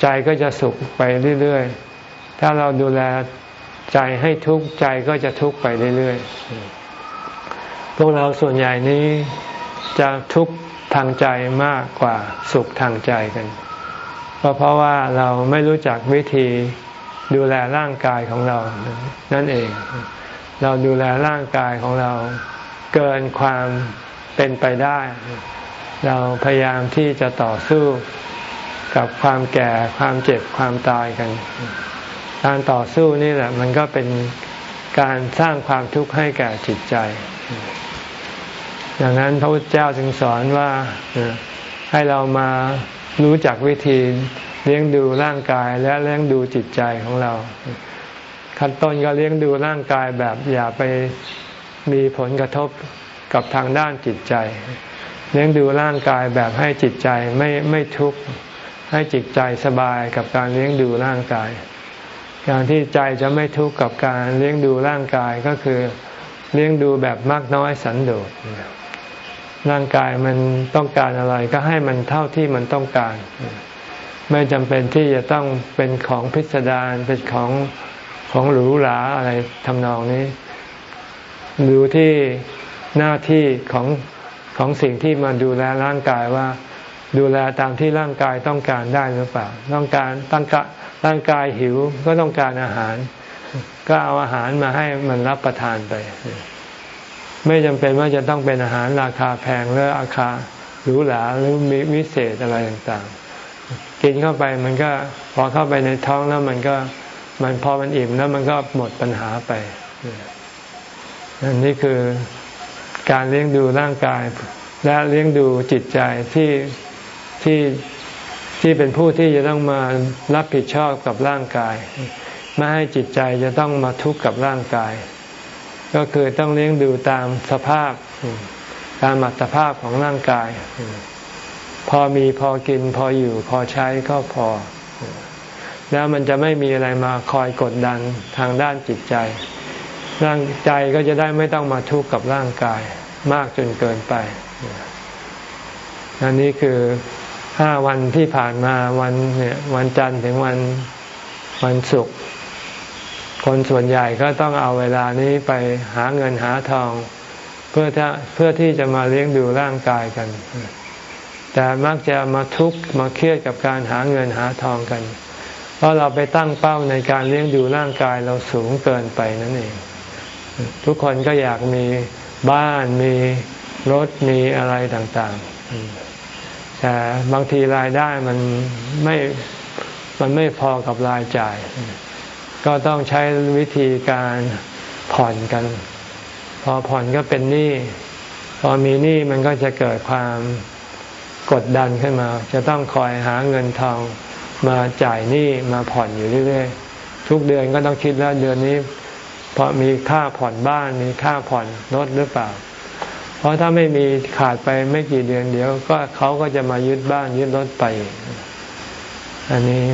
ใจก็จะสุขไปเรื่อยๆ ถ้าเราดูแลใจให้ทุกข์ใจก็จะทุกข์ไปเรื่อยๆ พวกเราส่วนใหญ่นี้จะทุกข์ทางใจมากกว่าสุขทางใจกันก็เพราะว่าเราไม่รู้จักวิธีดูแลร่างกายของเรา นั่นเอง เราดูแลร่างกายของเราเกินความเป็นไปได้ เราพยายามที่จะต่อสู้กับความแก่ความเจ็บความตายกัน การต่อสู้นี่แหละ มันก็เป็นการสร้างความทุกข์ให้แก่จิตใจ ดังนั้นพระพุทธเจ้าจึงสอนว่าให้เรามารู้จักวิธีเลี้ยงดูร่างกายและเลี้ยงดูจิตใจของเรา ขั้นต้นก็เลี้ยงดูร่างกายแบบอย่าไปมีผลกระทบกับทางด้านจิตใจ เลี้ยงดูร่างกายแบบให้จิตใจไม่ไม่ทุกข์ให้จิตใจสบายกับการเลี้ยงดูร่างกาย การที่ใจจะไม่ทุกข์กับการเลี้ยงดูร่างกายก็คือเลี้ยงดูแบบมากน้อยสันโดษร่างกายมันต้องการอะไรก็ให้มันเท่าที่มันต้องการ ไม่จำเป็นที่จะต้องเป็นของพิสดารเป็นของของหรูหราอะไรทำนองนี้ ดูที่หน้าที่ของ ของสิ่งที่มาดูแลร่างกายว่า ดูแลตามที่ร่างกายต้องการได้หรือเปล่า ต้องการตั้งกะร่างกายหิวก็ต้องการอาหาร ก็เอาอาหารมาให้มันรับประทานไป ไม่จำเป็นว่าจะต้องเป็นอาหารราคาแพงหรือราคาหรูหราหรือมีวิเศษอะไรต่างๆ กินเข้าไปมันก็พอเข้าไปในท้องแล้วมันก็มันพอมันอิ่มแล้วมันก็หมดปัญหาไปอันนี้คือ การเลี้ยงดูร่างกาย และเลี้ยงดูจิตใจที่ที่ที่เป็นผู้ที่จะต้องมารับผิดชอบกับร่างกาย ไม่ให้จิตใจจะต้องมาทุกข์กับร่างกาย ก็คือต้องเลี้ยงดูตามสภาพตามอัตภาพของร่างกาย พอมีพอกินพออยู่พอใช้ก็พอ แล้วมันจะไม่มีอะไรมาคอยกดดันทางด้านจิตใจ ร่างใจก็จะได้ไม่ต้องมาทุกข์กับร่างกายมากจนเกินไปอันนี้คือห้าวันที่ผ่านมาวันเนี่ยวันจันทร์ถึงวันวันศุกร์คนส่วนใหญ่ก็ต้องเอาเวลานี้ไปหาเงินหาทอง เพื่อเพื่อที่จะมาเลี้ยงดูร่างกายกัน แต่มักจะมาทุกข์มาเครียดกับการหาเงินหาทองกัน เพราะเราไปตั้งเป้าในการเลี้ยงดูร่างกายเราสูงเกินไปนั่นเอง ทุกคนก็อยากมีบ้านมีรถมีอะไรต่างๆ แต่บางทีรายได้มันไม่มันไม่พอกับรายจ่าย ก็ต้องใช้วิธีการผ่อนกัน พอผ่อนก็เป็นหนี้พอมีหนี้มันก็จะเกิดความกดดันขึ้นมา จะต้องคอยหาเงินทองมาจ่ายหนี้มาผ่อนอยู่เรื่อยๆทุกเดือนก็ต้องคิดแล้วเดือนนี้ เพราะมีค่าผ่อนบ้านมีค่าผ่อนรถหรือเปล่า เพราะถ้าไม่มีขาดไปไม่กี่เดือนเดียว ก็เขาก็จะมายึดบ้านยึดรถไป อันนี้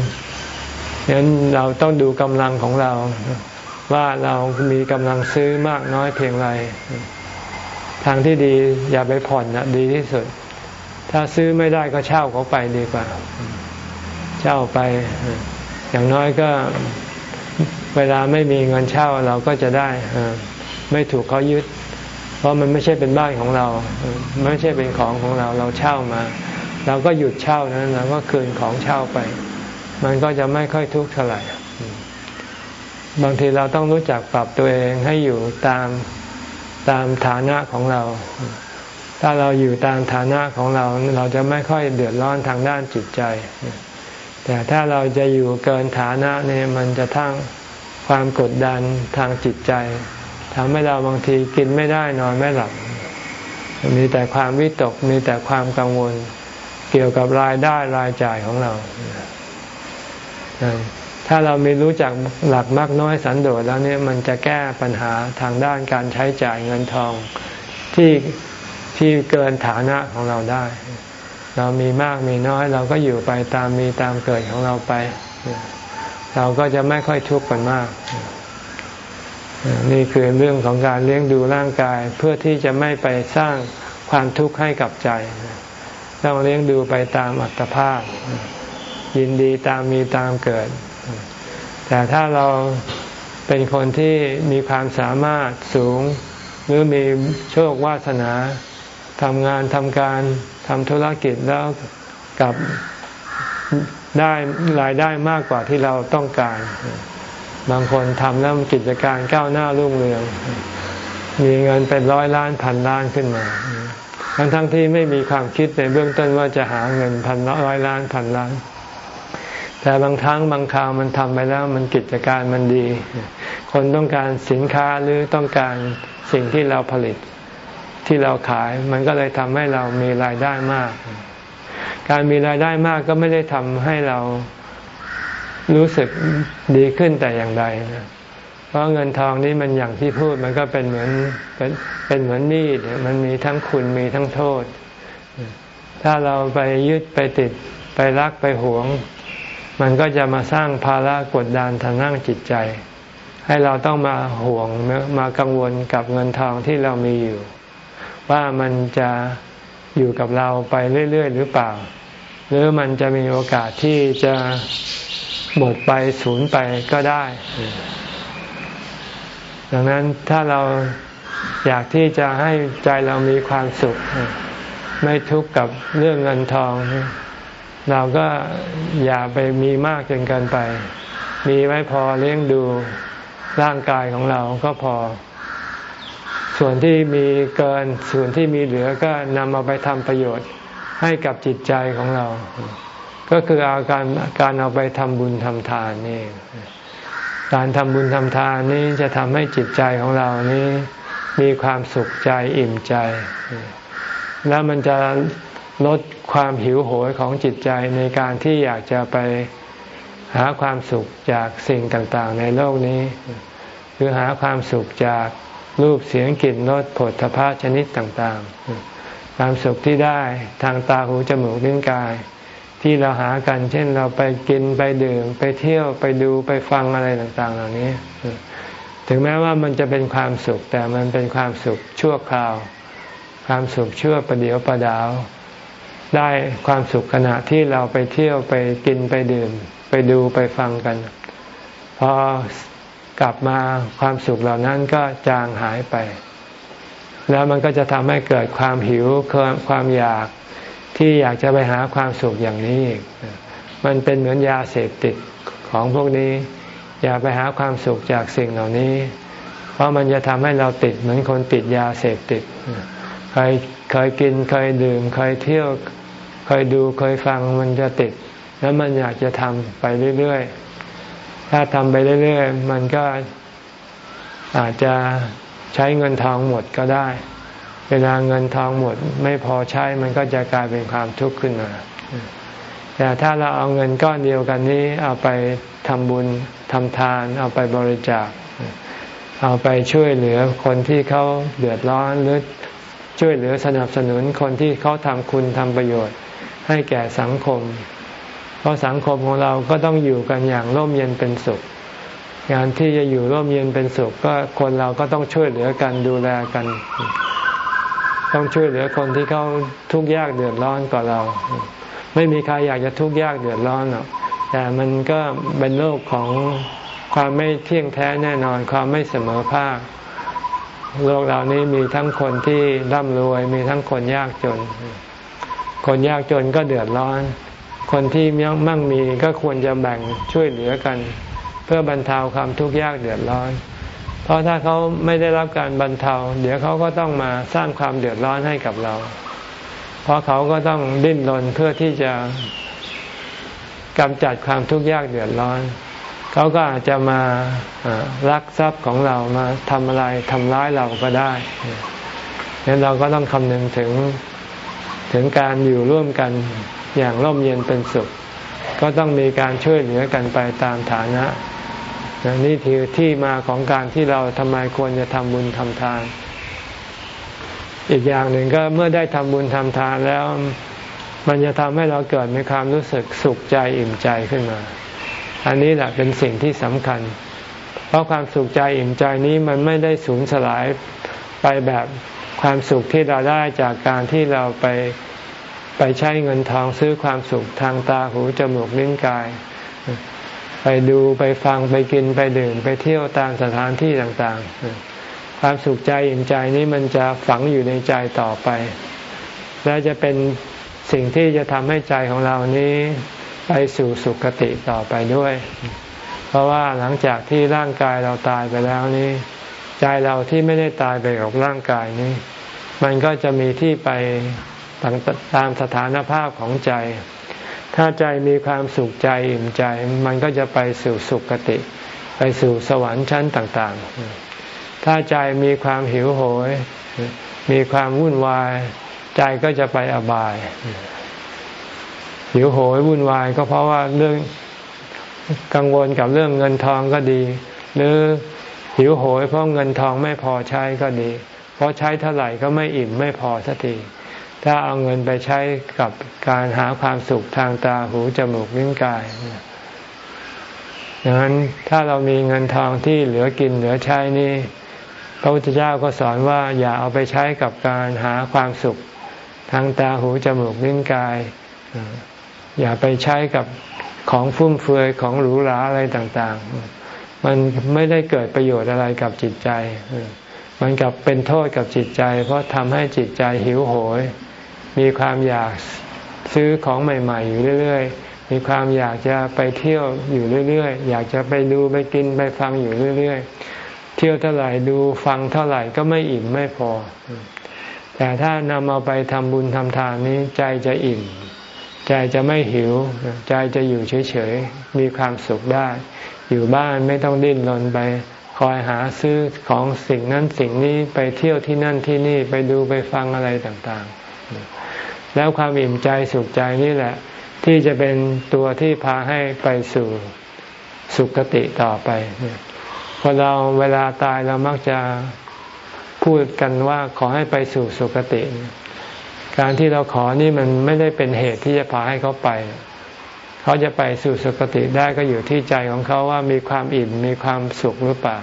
ฉะนั้นเราต้องดูกำลังของเรา ว่าเรามีกำลังซื้อมากน้อยเพียงไร ทางที่ดีอย่าไปผ่อนนะดีที่สุด ถ้าซื้อไม่ได้ก็เช่าเขาไปดีกว่า เช่าไป อย่างน้อยก็ เวลาไม่มีเงินเช่าเราก็จะได้ไม่ถูกเขายึด เพราะมันไม่ใช่เป็นบ้านของเรา ไม่ใช่เป็นของของเราเราเช่ามา เราก็หยุดเช่านั้นเราก็คืนของเช่าไป มันก็จะไม่ค่อยทุกข์เท่าไหร่บางทีเราต้องรู้จักปรับตัวเองให้อยู่ตามตามฐานะของเรา ถ้าเราอยู่ตามฐานะของเรา เราจะไม่ค่อยเดือดร้อนทางด้านจิตใจ แต่ถ้าเราจะอยู่เกินฐานะเนี่ยมันจะทั้ง ความกดดันทางจิตใจทำให้เราบางทีกินไม่ได้นอนไม่หลับ มีแต่ความวิตกมีแต่ความกังวล เกี่ยวกับรายได้รายจ่ายของเรา ถ้าเรามีรู้จักหลักมากน้อยสันโดษแล้วเนี่ยมันจะแก้ปัญหาทางด้านการใช้จ่ายเงินทองที่ที่เกินฐานะของเราได้ เรามีมากมีน้อย เราก็อยู่ไปตามมีตามเกิดของเราไป เราก็จะไม่ค่อยทุกข์กันมาก นี่คือเรื่องของการเลี้ยงดูร่างกายเพื่อที่จะไม่ไปสร้างความทุกข์ให้กับใจ ต้องเลี้ยงดูไปตามอัตภาพ ยินดีตามมีตามเกิด แต่ถ้าเราเป็นคนที่มีความสามารถสูง หรือมีโชควาสนาทำงานทำการทำธุรกิจแล้วกับ ได้รายได้มากกว่าที่เราต้องการ บางคนทำแล้วกิจการก้าวหน้ารุ่งเรือง มีเงินเป็นร้อยล้านพันล้านขึ้นมาทั้งทั้งที่ไม่มีความคิดในเบื้องต้นว่าจะหาเงินพันร้อยล้านพันล้าน แต่บางครั้งบางคราวมันทำไปแล้วมันกิจการมันดี คนต้องการสินค้าหรือต้องการสิ่งที่เราผลิตที่เราขาย มันก็เลยทำให้เรามีรายได้มาก การมีรายได้มากก็ไม่ได้ทำให้เรารู้สึกดีขึ้นแต่อย่างใดนะเพราะเงินทองนี้มันอย่างที่พูดมันก็เป็นเหมือนเป็นเป็นเหมือนนี่มันมีทั้งคุณมีทั้งโทษ ถ้าเราไปยึดไปติดไปรักไปหวง มันก็จะมาสร้างภาระกดดันทางด้านจิตใจ ให้เราต้องมาห่วงมากังวลกับเงินทองที่เรามีอยู่ ว่ามันจะ อยู่กับเราไปเรื่อย ๆ หรือเปล่า หรือมันจะมีโอกาสที่จะหมดไปสูญไปก็ได้ ดังนั้นถ้าเราอยากที่จะให้ใจเรามีความสุข ไม่ทุกข์กับเรื่องเงินทอง เราก็อย่าไปมีมากจนเกินไป มีไว้พอเลี้ยงดูร่างกายของเราก็พอ ส่วนที่มีเกินส่วนที่มีเหลือก็นำมาไปทำประโยชน์ให้กับจิตใจของเรา ก็คือเอาการการเอาไปทำบุญทำทานนี่การทำบุญทำทานนี้จะทำให้จิตใจของเรานี้มีความสุขใจอิ่มใจ แล้วมันจะลดความหิวโหยของจิตใจในการที่อยากจะไปหาความสุขจากสิ่งต่างๆ ในโลกนี้ คือหาความสุขจาก รูปเสียงกลิ่นรสผลพระชนิดต่างๆ ความสุขที่ได้ทางตาหูจมูกลิ้นกาย ที่เราหากัน เช่นเราไปกินไปดื่ม ไปเที่ยวไปดูไปฟังอะไรต่างๆ เหล่านี้ ถึงแม้ว่ามันจะเป็นความสุขแต่มันเป็นความสุขชั่วคราว ความสุขชั่วประเดียวประดาว ได้ความสุขขณะที่เราไปเที่ยวไปกินไปดื่ม ไปดูไปฟังกันพอ กลับมาความสุขเหล่านั้นก็จางหายไป แล้วมันก็จะทำให้เกิดความหิวความอยากที่อยากจะไปหาความสุขอย่างนี้อีกมันเป็นเหมือนยาเสพติดของพวกนี้ อย่าไปหาความสุขจากสิ่งเหล่านี้ เพราะมันจะทำให้เราติดเหมือนคนติดยาเสพติดเคยเคยกินเคยดื่มเคยเที่ยวเคยดูเคยฟังมันจะติด แล้วมันอยากจะทำไปเรื่อยๆ ถ้าทำไปเรื่อยๆ มันก็อาจจะใช้เงินทองหมดก็ได้ เวลาเงินทองหมด ไม่พอใช้มันก็จะกลายเป็นความทุกข์ขึ้นมา แต่ถ้าเราเอาเงินก้อนเดียวกันนี้ เอาไปทำบุญทำทาน เอาไปบริจาค เอาไปช่วยเหลือคนที่เขาเดือดร้อนหรือช่วยเหลือสนับสนุนคนที่เขาทำคุณทำประโยชน์ให้แก่สังคม เพราะสังคมของเราก็ต้องอยู่กันอย่างร่มเย็นเป็นสุข งานที่จะอยู่ร่มเย็นเป็นสุข ก็คนเราก็ต้องช่วยเหลือกันดูแลกัน ต้องช่วยเหลือคนที่เขาทุกข์ยากเดือดร้อนกว่าเรา ไม่มีใครอยากจะทุกข์ยากเดือดร้อนหรอกแต่มันก็เป็นโลกของความไม่เที่ยงแท้แน่นอนความไม่เสมอภาคโลกเหล่านี้มีทั้งคนที่ร่ำรวยมีทั้งคนยากจน คนยากจนก็เดือดร้อน คนที่มั่งมีก็ควรจะแบ่งช่วยเหลือกัน เพื่อบรรเทาความทุกข์ยากเดือดร้อน เพราะถ้าเขาไม่ได้รับการบรรเทา เดี๋ยวเขาก็ต้องมาสร้างความเดือดร้อนให้กับเรา เพราะเขาก็ต้องดิ้นรนเพื่อที่จะกำจัดความทุกข์ยากเดือดร้อน เขาก็อาจจะมาลักทรัพย์ของเรามาทำอะไรทำร้ายเราก็ได้ดังนั้นเราก็ต้องคำนึงถึงถึงการอยู่ร่วมกัน อย่างร่มเย็นเป็นสุข ก็ต้องมีการช่วยเหลือกันไปตามฐานะนี่คือที่มาของการที่เราทำไมควรจะทำบุญทำทาน อีกอย่างหนึ่งก็เมื่อได้ทำบุญทำทานแล้ว มันจะทำให้เราเกิดมีความรู้สึกสุขใจอิ่มใจขึ้นมา อันนี้แหละเป็นสิ่งที่สำคัญ เพราะความสุขใจอิ่มใจนี้มันไม่ได้สูญสลายไปแบบความสุขที่เราได้จากการที่เราไป ไปใช้เงินทองซื้อความสุขทางตาหูจมูกลิ้นกาย ไปดูไปฟังไปกินไปดื่มไปเที่ยวตามสถานที่ต่างๆ ความสุขใจอิ่มใจนี้มันจะฝังอยู่ในใจต่อไป และจะเป็นสิ่งที่จะทำให้ใจของเรานี้ไปสู่สุคติต่อไปด้วย เพราะว่าหลังจากที่ร่างกายเราตายไปแล้วนี้ ใจเราที่ไม่ได้ตายไปกับร่างกายนี้ มันก็จะมีที่ไป ตามสถานภาพของใจ ถ้าใจมีความสุขใจอิ่มใจ มันก็จะไปสู่สุคติ ไปสู่สวรรค์ชั้นต่างๆ ถ้าใจมีความหิวโหย มีความวุ่นวาย ใจก็จะไปอบาย หิวโหยวุ่นวายก็เพราะว่าเรื่องกังวลกับเรื่องเงินทองก็ดี หรือหิวโหยเพราะเงินทองไม่พอใช้ก็ดี เพราะใช้เท่าไหร่ก็ไม่อิ่มไม่พอสักที ถ้าเอาเงินไปใช้กับการหาความสุขทางตาหูจมูกลิ้นกายดังนั้นถ้าเรามีเงินทองที่เหลือกินเหลือใช้นี่พระพุทธเจ้าก็สอนว่าอย่าเอาไปใช้กับการหาความสุขทางตาหูจมูกลิ้นกาย อย่าไปใช้กับของฟุ่มเฟือยของหรูหราอะไรต่างๆ มันไม่ได้เกิดประโยชน์อะไรกับจิตใจ มันกลับเป็นโทษกับจิตใจ เพราะทำให้จิตใจหิวโหย มีความอยากซื้อของใหม่ ๆ อยู่เรื่อย ๆ มีความอยากจะไปเที่ยวอยู่เรื่อย ๆ อยากจะไปดูไปกินไปฟังอยู่เรื่อย ๆ เที่ยวเท่าไหร่ดูฟังเท่าไหร่ก็ไม่อิ่มไม่พอ แต่ถ้านำเอาไปทำบุญทำทานนี้ใจจะอิ่ม ใจจะไม่หิว ใจจะอยู่เฉย ๆ มีความสุขได้ อยู่บ้านไม่ต้องดิ้นรนไปคอยหาซื้อของสิ่งนั้นสิ่งนี้ไปเที่ยวที่นั่นที่นี่ไปดูไปฟังอะไรต่าง ๆ แล้วความอิ่มใจสุขใจนี่แหละ ที่จะเป็นตัวที่พาให้ไปสู่สุคติต่อไปพอเราเวลาตายเรามักจะพูดกันว่าขอให้ไปสู่สุคติ การที่เราขอนี่มันไม่ได้เป็นเหตุที่จะพาให้เขาไป เขาจะไปสู่สุคติได้ก็อยู่ที่ใจของเขาว่ามีความอิ่มมีความสุขหรือเปล่า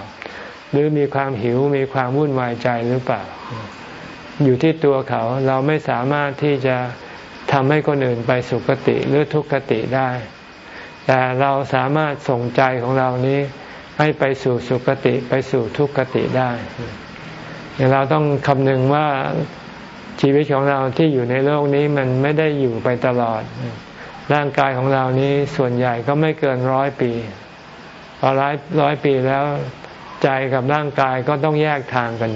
หรือมีความหิวมีความวุ่นวายใจหรือเปล่า อยู่ที่ตัวเขาเราไม่สามารถที่จะทำให้คนอื่นไปสุคติหรือทุกขติได้ แต่เราสามารถส่งใจของเรานี้ให้ไปสู่สุคติไปสู่ทุกขติได้เราต้องคำนึงว่าชีวิตของเราที่อยู่ในโลกนี้มันไม่ได้อยู่ไปตลอด ร่างกายของเรานี้ส่วนใหญ่ก็ไม่เกินร้อยปีพอร้อยร้อยปีแล้วใจกับร่างกายก็ต้องแยกทางกัน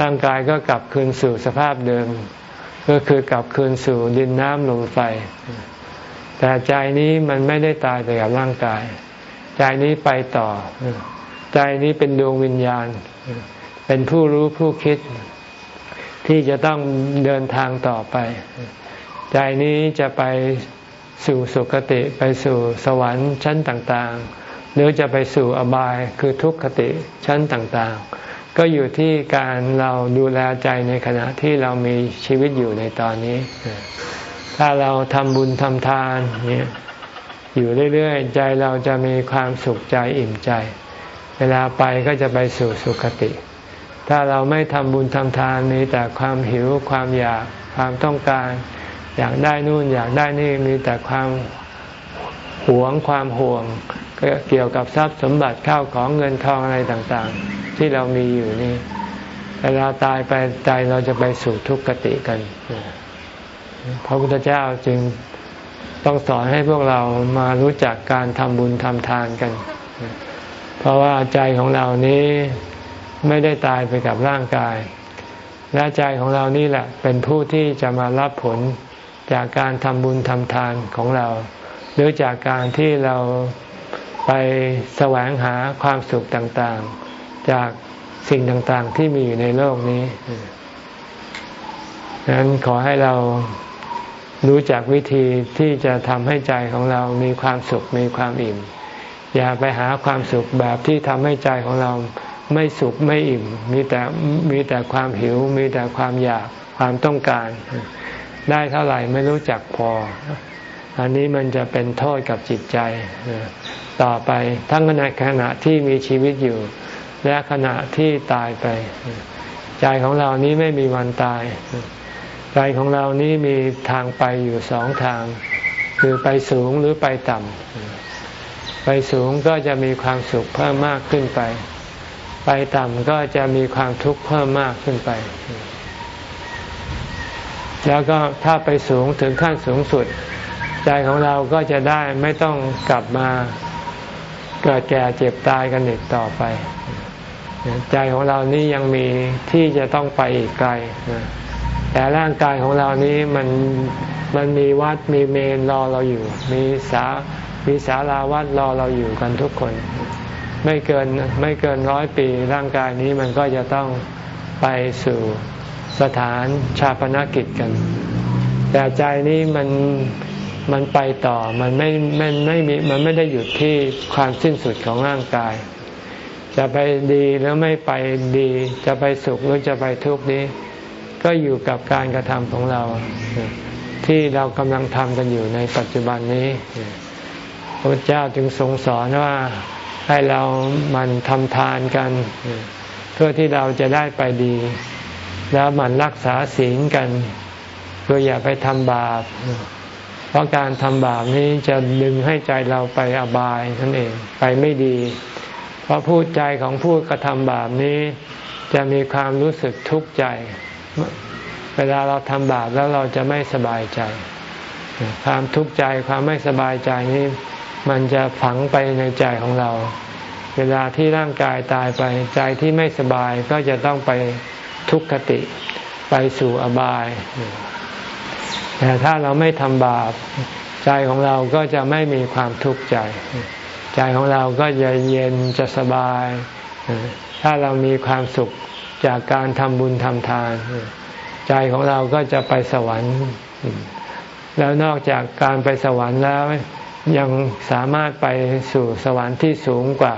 ร่างกายก็กลับคืนสู่สภาพเดิม ก็คือกลับคืนสู่ดินน้ำลมไฟ แต่ใจนี้มันไม่ได้ตายไปกับร่างกาย ใจนี้ไปต่อ ใจนี้เป็นดวงวิญญาณ เป็นผู้รู้ผู้คิด ที่จะต้องเดินทางต่อไป ใจนี้จะไปสู่สุคติไปสู่สวรรค์ชั้นต่างๆ หรือจะไปสู่อบายคือทุกขติชั้นต่างๆ ก็อยู่ที่การเราดูแลใจในขณะที่เรามีชีวิตอยู่ในตอนนี้ ถ้าเราทำบุญทำทานเนี่ยอยู่เรื่อยๆ ใจเราจะมีความสุขใจอิ่มใจ เวลาไปก็จะไปสู่สุคติ ถ้าเราไม่ทำบุญทำทานมีแต่ความหิวความอยากความต้องการ อยากได้นู่นอยากได้นี่มีแต่ความหวงความห่วง เกี่ยวกับทรัพย์สมบัติข้าวของเงินทองอะไรต่างๆ ที่เรามีอยู่นี่เวลาตายไปใจเราจะไปสู่ทุกขติกันพระพุทธเจ้าจึงต้องสอนให้พวกเรามารู้จักการทำบุญทำทานกัน เพราะว่าใจของเรานี้ไม่ได้ตายไปกับร่างกาย และใจของเรานี่แหละเป็นผู้ที่จะมารับผลจากการทำบุญทำทานของเรา หรือจากการที่เรา ไปแสวงหาความสุขต่างๆ จากสิ่งต่างๆที่มีอยู่ในโลกนี้ดังนั้นขอให้เรารู้จักวิธีที่จะทำให้ใจของเรามีความสุขมีความอิ่ม อย่าไปหาความสุขแบบที่ทำให้ใจของเราไม่สุขไม่อิ่ม มีแต่มีแต่ความหิว มีแต่ความอยากความต้องการ ได้เท่าไหร่ไม่รู้จักพอ อันนี้มันจะเป็นโทษกับจิตใจ ต่อไปทั้งในขณะที่มีชีวิตอยู่ และขณะที่ตายไป ใจของเรานี้ไม่มีวันตาย ใจของเรานี้มีทางไปอยู่สองทาง คือไปสูงหรือไปต่ำไปสูงก็จะมีความสุขเพิ่มมากขึ้นไป ไปต่ำก็จะมีความทุกข์เพิ่มมากขึ้นไปแล้วก็ถ้าไปสูงถึงขั้นสูงสุด ใจของเราก็จะได้ไม่ต้องกลับมาเกิดแก่เจ็บตายกันอีกต่อไป ใจของเรานี่ยังมีที่จะต้องไปอีกไกล แต่ร่างกายของเรานี้มันมันมีวัดมีเมนรอเราอยู่ มีสามีสาราวัดรอเราอยู่กันทุกคน ไม่เกินไม่เกินร้อยปีร่างกายนี้มันก็จะต้องไปสู่สถานชาปนกิจกัน แต่ใจนี้มัน มันไปต่อมันไม่ไม่ไม่มีมันไม่ได้หยุดที่ความสิ้นสุดของร่างกาย จะไปดีแล้วไม่ไปดี จะไปสุขหรือจะไปทุกข์นี้ ก็อยู่กับการกระทำของเรา ที่เรากำลังทำกันอยู่ในปัจจุบันนี้พระเจ้าจึงทรงสอนว่าให้เรามันทำทานกัน เพื่อที่เราจะได้ไปดี แล้วมันรักษาศีลกันเพื่ออย่าไปทำบาป เพราะการทำบาปนี้จะดึงให้ใจเราไปอบายนั่นเองไปไม่ดี เพราะพูดใจของผู้กระทำบาปนี้ จะมีความรู้สึกทุกข์ใจ เวลาเราทำบาปแล้วเราจะไม่สบายใจ ความทุกข์ใจความไม่สบายใจนี้ มันจะฝังไปในใจของเรา เวลาที่ร่างกายตายไปใจที่ไม่สบายก็จะต้องไปทุกขติ ไปสู่อบาย แต่ถ้าเราไม่ทำบาป ใจของเราก็จะไม่มีความทุกข์ใจ ใจของเราก็จะเย็นจะสบาย ถ้าเรามีความสุขจากการทำบุญทำทาน ใจของเราก็จะไปสวรรค์ แล้วนอกจากการไปสวรรค์แล้วยังสามารถไปสู่สวรรค์ที่สูงกว่า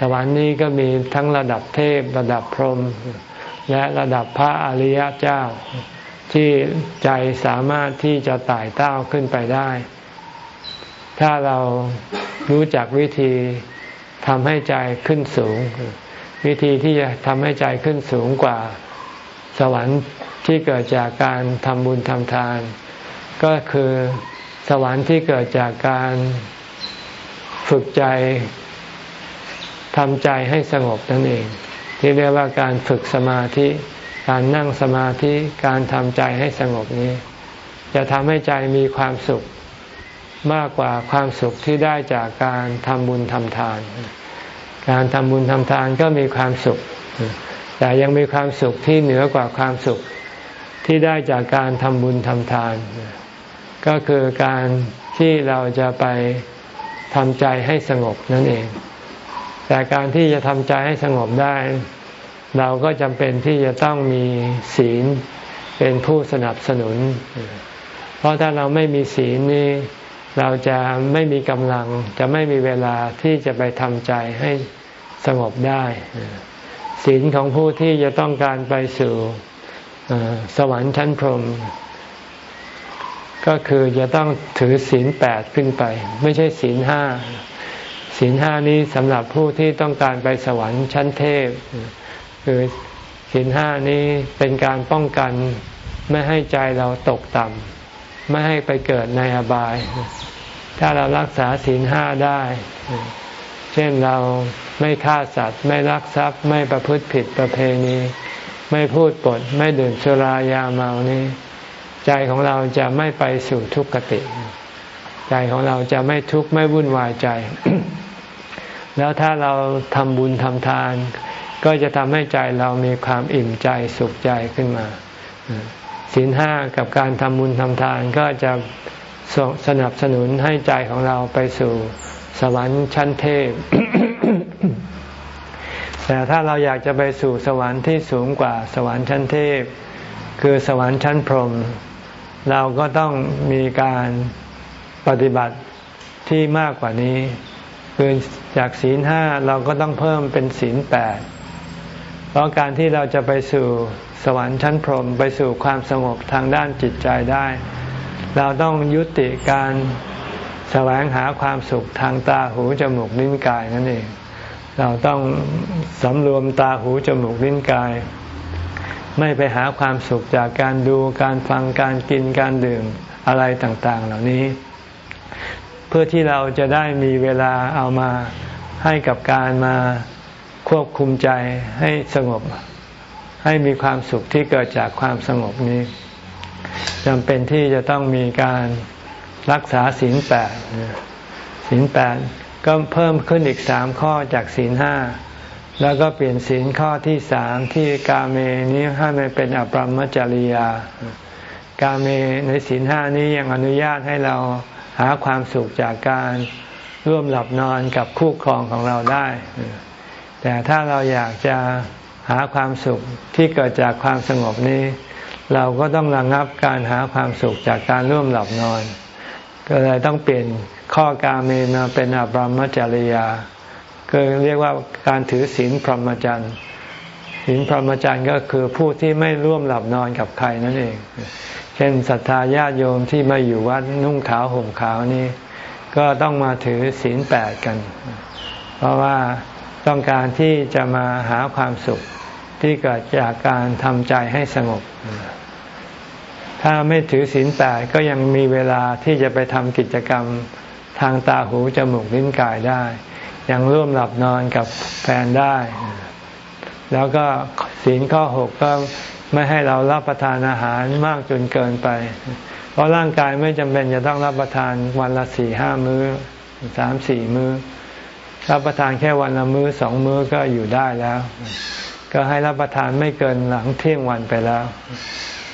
สวรรค์นี้ก็มีทั้งระดับเทพระดับพรหมและระดับพระอริยเจ้า ที่ใจสามารถที่จะไต่เต้าขึ้นไปได้ ถ้าเรารู้จักวิธีทำให้ใจขึ้นสูง วิธีที่จะทำให้ใจขึ้นสูงกว่าสวรรค์ที่เกิดจากการทำบุญทำทาน ก็คือสวรรค์ที่เกิดจากการฝึกใจทำใจให้สงบนั่นเอง ที่เรียกว่าการฝึกสมาธิ การนั่งสมาธิการทำใจให้สงบนี้ จะทำให้ใจมีความสุขมากกว่าความสุขที่ได้จากการทำบุญทำทาน การทำบุญทำทานก็มีความสุข แต่ยังมีความสุขที่เหนือกว่าความสุขที่ได้จากการทำบุญทำทาน ก็คือการที่เราจะไปทำใจให้สงบนั่นเอง แต่การที่จะทำใจให้สงบได้ เราก็จำเป็นที่จะต้องมีศีลเป็นผู้สนับสนุน เพราะถ้าเราไม่มีศีลนี่เราจะไม่มีกำลัง จะไม่มีเวลาที่จะไปทำใจให้สงบได้ ศีลของผู้ที่จะต้องการไปสู่สวรรค์ชั้นพรหมก็คือจะต้องถือศีลแปดขึ้นไป ไม่ใช่ศีลห้าศีลห้านี้สำหรับผู้ที่ต้องการไปสวรรค์ชั้นเทพ คือศีลห้านี้เป็นการป้องกันไม่ให้ใจเราตกต่ำไม่ให้ไปเกิดในอบาย ถ้าเรารักษาศีลห้าได้ เช่นเราไม่ฆ่าสัตว์ ไม่ลักทรัพย์ ไม่ประพฤติผิดประเพณี ไม่พูดปด ไม่ดื่มสุรายาเมานี้ ใจของเราจะไม่ไปสู่ทุกขติ ใจของเราจะไม่ทุกข์ไม่วุ่นวายใจ แล้วถ้าเราทำบุญทำทาน ก็จะทำให้ใจเรามีความอิ่มใจสุขใจขึ้นมาศีลห้ากับการทำบุญทำทานก็จะสนับสนุนให้ใจของเราไปสู่สวรรค์ชั้นเทพ แต่ถ้าเราอยากจะไปสู่สวรรค์ที่สูงกว่าสวรรค์ชั้นเทพ คือสวรรค์ชั้นพรหม เราก็ต้องมีการปฏิบัติที่มากกว่านี้ คือจากศีลห้าเราก็ต้องเพิ่มเป็นศีลแปด เพราะการที่เราจะไปสู่สวรรค์ชั้นพรหมไปสู่ความสงบทางด้านจิตใจได้ เราต้องยุติการแสวงหาความสุขทางตาหูจมูกลิ้นกายนั่นเอง เราต้องสำรวมตาหูจมูกลิ้นกาย ไม่ไปหาความสุขจากการดูการฟังการกินการดื่มอะไรต่าง ๆ เหล่านี้ เพื่อที่เราจะได้มีเวลาเอามาให้กับการมา ควบคุมใจให้สงบ ให้มีความสุขที่เกิดจากความสงบนี้จำเป็นที่จะต้องมีการรักษาศีลแปดศีลแปดก็เพิ่มขึ้นอีกสามข้อจากศีลห้าแล้วก็เปลี่ยนศีลข้อที่สามที่กาเมนี้ให้มันเป็นอปรมจริยา กาเมในศีลห้านี้ยังอนุญาตให้เราหาความสุขจากการร่วมหลับนอนกับคู่ครองของเราได้ แต่ถ้าเราอยากจะหาความสุขที่เกิดจากความสงบนี้ เราก็ต้องระงับการหาความสุขจากการร่วมหลับนอน ก็เลยต้องเปลี่ยนข้อกาเมมาเป็นอบรมจริยาก็เรียกว่าการถือศีลพรหมจรรย์ศีลพรหมจรรย์ก็คือผู้ที่ไม่ร่วมหลับนอนกับใครนั่นเอง เช่นศรัทธาญาติโยมที่มาอยู่วัดนุ่งขาวห่มขาวนี้ก็ต้องมาถือศีลแปดกัน เพราะว่า ต้องการที่จะมาหาความสุขที่เกิดจากการทำใจให้สงบ ถ้าไม่ถือศีลแปดก็ยังมีเวลาที่จะไปทำกิจกรรมทางตาหูจมูกลิ้นกายได้ ยังร่วมหลับนอนกับแฟนได้ แล้วก็ศีลข้อหกก็ไม่ให้เรารับประทานอาหารมากจนเกินไป เพราะร่างกายไม่จำเป็นจะต้องรับประทานวันละสี่ห้ามื้อสามสี่มื้อ รับประทานแค่วันละมื้อสองมื้อก็อยู่ได้แล้ว ก็ให้รับประทานไม่เกินหลังเที่ยงวันไปแล้ว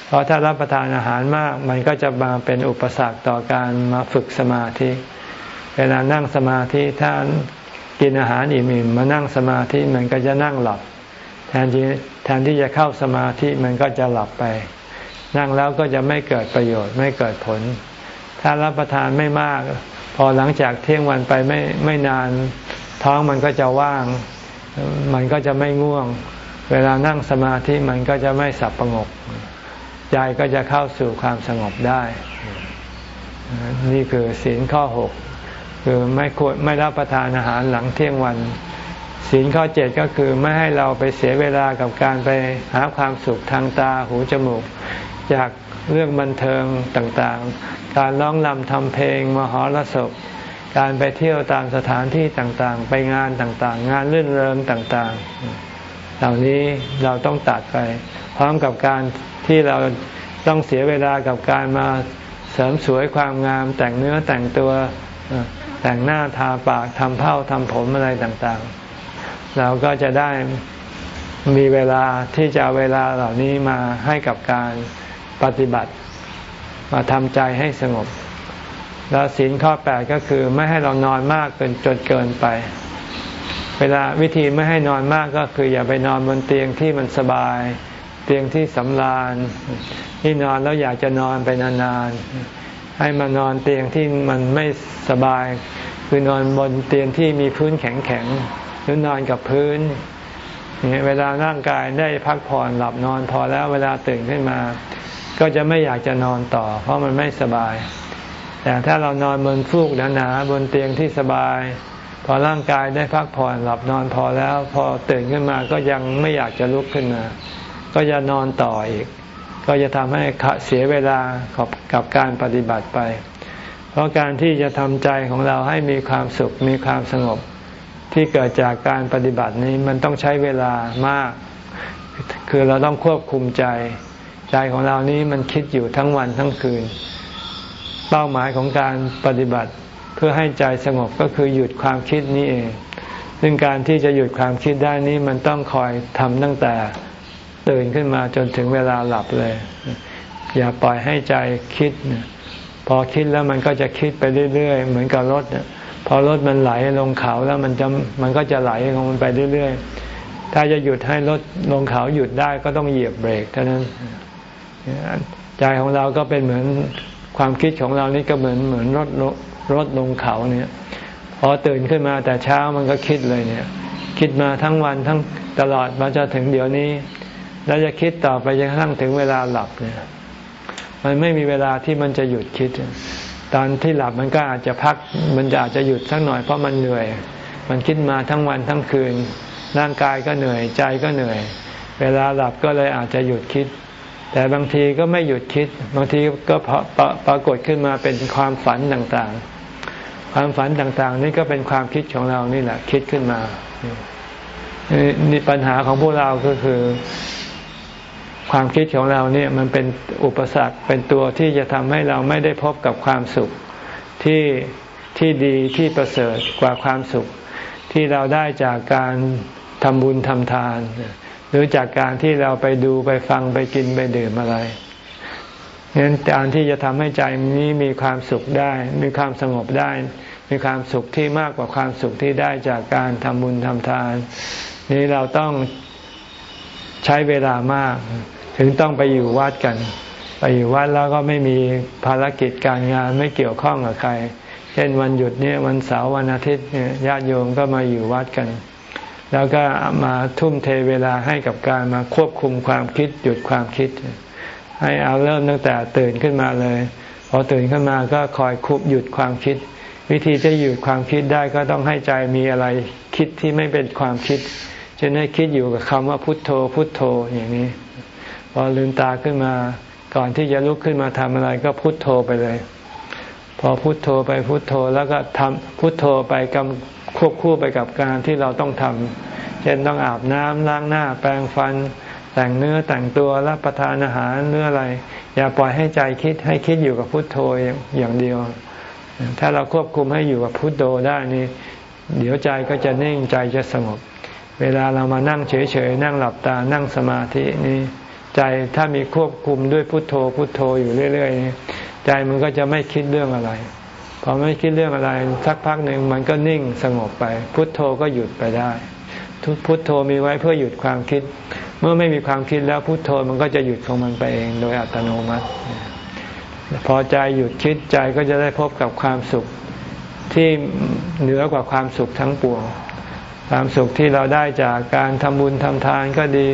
เพราะถ้ารับประทานอาหารมาก มันก็จะมาเป็นอุปสรรคต่อการมาฝึกสมาธิ เวลานั่งสมาธิถ้ากินอาหารอิ่มๆมานั่งสมาธิมันก็จะนั่งหลับ แทนที่แทนที่จะเข้าสมาธิมันก็จะหลับไป นั่งแล้วก็จะไม่เกิดประโยชน์ไม่เกิดผล ถ้ารับประทานไม่มาก พอหลังจากเที่ยงวันไปไม่ไม่นาน ท้องมันก็จะว่าง มันก็จะไม่ง่วง เวลานั่งสมาธิมันก็จะไม่สับประงก ใจก็จะเข้าสู่ความสงบได้ นี่คือศีลข้อหกคือไม่ควรไม่รับประทานอาหารหลังเที่ยงวัน ศีลข้อเจ็ดก็คือไม่ให้เราไปเสียเวลากับการไปหาความสุขทางตาหูจมูก จากเรื่องบันเทิงต่างๆ การร้องรำทำเพลง มหรสพ การไปเที่ยวตามสถานที่ต่างๆ ไปงานต่างๆ งานลื่นเริงต่างๆ เหล่านี้เราต้องตัดไป พร้อมกับการที่เราต้องเสียเวลากับการมาเสริมสวยความงามแต่งเนื้อแต่งตัวแต่งหน้าทาปากทำเผ้าทำผมอะไรต่างๆ เราก็จะได้มีเวลาที่จะเวลาเหล่านี้มาให้กับการปฏิบัติ มาทำใจให้สงบ แล้วศีลข้อแปดก็คือไม่ให้เรานอนมากเกินจนเกินไป เวลาวิธีไม่ให้นอนมากก็คือ อย่าไปนอนบนเตียงที่มันสบาย เตียงที่สำราญที่นอนแล้วอยากจะนอนไปนานๆให้มานอนเตียงที่มันไม่สบาย คือนอนบนเตียงที่มีพื้นแข็งๆหรือนอนกับพื้นเนี่ยเวลาร่างกายได้พักผ่อนหลับนอนพอแล้วเวลาตื่นขึ้นมา ก็จะไม่อยากจะนอนต่อ เพราะมันไม่สบาย แต่ถ้าเรานอนบนฟูกหนาๆบนเตียงที่สบาย พอร่างกายได้พักผ่อนหลับนอนพอแล้ว พอตื่นขึ้นมาก็ยังไม่อยากจะลุกขึ้นมา ก็จะนอนต่ออีก ก็จะทำให้เสียเวลากับกับการปฏิบัติไป เพราะการที่จะทำใจของเราให้มีความสุขมีความสงบ ที่เกิดจากการปฏิบัตินี้มันต้องใช้เวลามาก คือเราต้องควบคุมใจ ใจของเรานี้มันคิดอยู่ทั้งวันทั้งคืน เป้าหมายของการปฏิบัติเพื่อให้ใจสงบก็คือหยุดความคิดนี้เอง ซึ่งการที่จะหยุดความคิดได้นี้มันต้องคอยทำตั้งแต่ตื่นขึ้นมาจนถึงเวลาหลับเลย อย่าปล่อยให้ใจคิด พอคิดแล้วมันก็จะคิดไปเรื่อยๆ เหมือนกับรถพอรถมันไหลลงเขาแล้วมันจะมันก็จะไหลลงมันไปเรื่อยๆ ถ้าจะหยุดให้รถลงเขาหยุดได้ก็ต้องเหยียบเบรกเท่านั้นใจของเราก็เป็นเหมือน ความคิดของเรานี่ก็เหมือนเหมือนรถรถลงเขาเนี่ยพอตื่นขึ้นมาแต่เช้ามันก็คิดเลยเนี่ย คิดมาทั้งวันทั้งตลอดมาจะถึงเดี๋ยวนี้ แล้วจะคิดต่อไปจนกระทั่งถึงเวลาหลับเนี่ย มันไม่มีเวลาที่มันจะหยุดคิด ตอนที่หลับมันก็อาจจะพัก มันจะอาจจะหยุดสักหน่อยเพราะมันเหนื่อย มันคิดมาทั้งวันทั้งคืน ร่างกายก็เหนื่อยใจก็เหนื่อย เวลาหลับก็เลยอาจจะหยุดคิด แต่บางทีก็ไม่หยุดคิด บางทีก็ปรากฏขึ้นมาเป็นความฝันต่างๆ ความฝันต่างๆ นี่ก็เป็นความคิดของเรานี่แหละคิดขึ้นมา นี่ปัญหาของพวกเราก็คือ ความคิดของเราเนี่ยมันเป็นอุปสรรคเป็นตัวที่จะทำให้เราไม่ได้พบกับความสุขที่ที่ดีที่ประเสริฐกว่าความสุข ที่เราได้จากการทำบุญทำทาน หรือจากการที่เราไปดูไปฟังไปกินไปดื่มอะไรงั้นการที่จะทำให้ใจนี้มีความสุขได้ มีความสงบได้ มีความสุขที่มากกว่าความสุขที่ได้จากการทำบุญทำทาน นี้เราต้องใช้เวลามาก ถึงต้องไปอยู่วัดกัน ไปอยู่วัดแล้วก็ไม่มีภารกิจการงานไม่เกี่ยวข้องกับใคร เช่นวันหยุดเนี่ยวันเสาร์วันอาทิตย์เนี่ยญาติโยมก็มาอยู่วัดกัน แล้วก็มาทุ่มเทเวลาให้กับการมาควบคุมความคิดหยุดความคิด ให้เอาเริ่มตั้งแต่ตื่นขึ้นมาเลย พอตื่นขึ้นมาก็คอยคุบหยุดความคิด วิธีจะหยุดความคิดได้ก็ต้องให้ใจมีอะไรคิดที่ไม่เป็นความคิดจะให้คิดอยู่กับคำว่าพุทโธ พุทโธอย่างนี้ พอลืมตาขึ้นมา ก่อนที่จะลุกขึ้นมาทำอะไรก็พุทโธไปเลย พอพุทโธไปพุทโธแล้วก็ทำพุทโธไปกำ ควบคู่ไปกับการที่เราต้องทำเช่นต้องอาบน้ำล้างหน้า แปรงฟัน แต่งเนื้อแต่งตัวรับประทานอาหารเนื้ออะไร อย่าปล่อยให้ใจคิดให้คิดอยู่กับพุโทโธอย่างเดียว ถ้าเราควบคุมให้อยู่กับพุโทโธได้นี่เดี๋ยวใจก็จะนิ่งใจจะสงบ เวลาเรามานั่งเฉยๆนั่งหลับตานั่งสมาธินี่ใจถ้ามีควบคุมด้วยพุทโธพุทโธอยู่เรื่อยๆใจมันก็จะไม่คิดเรื่องอะไร พอไม่คิดเรื่องอะไรสักพักหนึ่งมันก็นิ่งสงบไป พุทโธก็หยุดไปได้ทุกพุทโธมีไว้เพื่อหยุดความคิด เมื่อไม่มีความคิดแล้วพุทโธมันก็จะหยุดของมันไปเองโดยอัตโนมัติ พอใจหยุดคิดใจก็จะได้พบกับความสุขที่เหนือกว่าความสุขทั้งปวง ความสุขที่เราได้จากการทำบุญทำทานก็ดี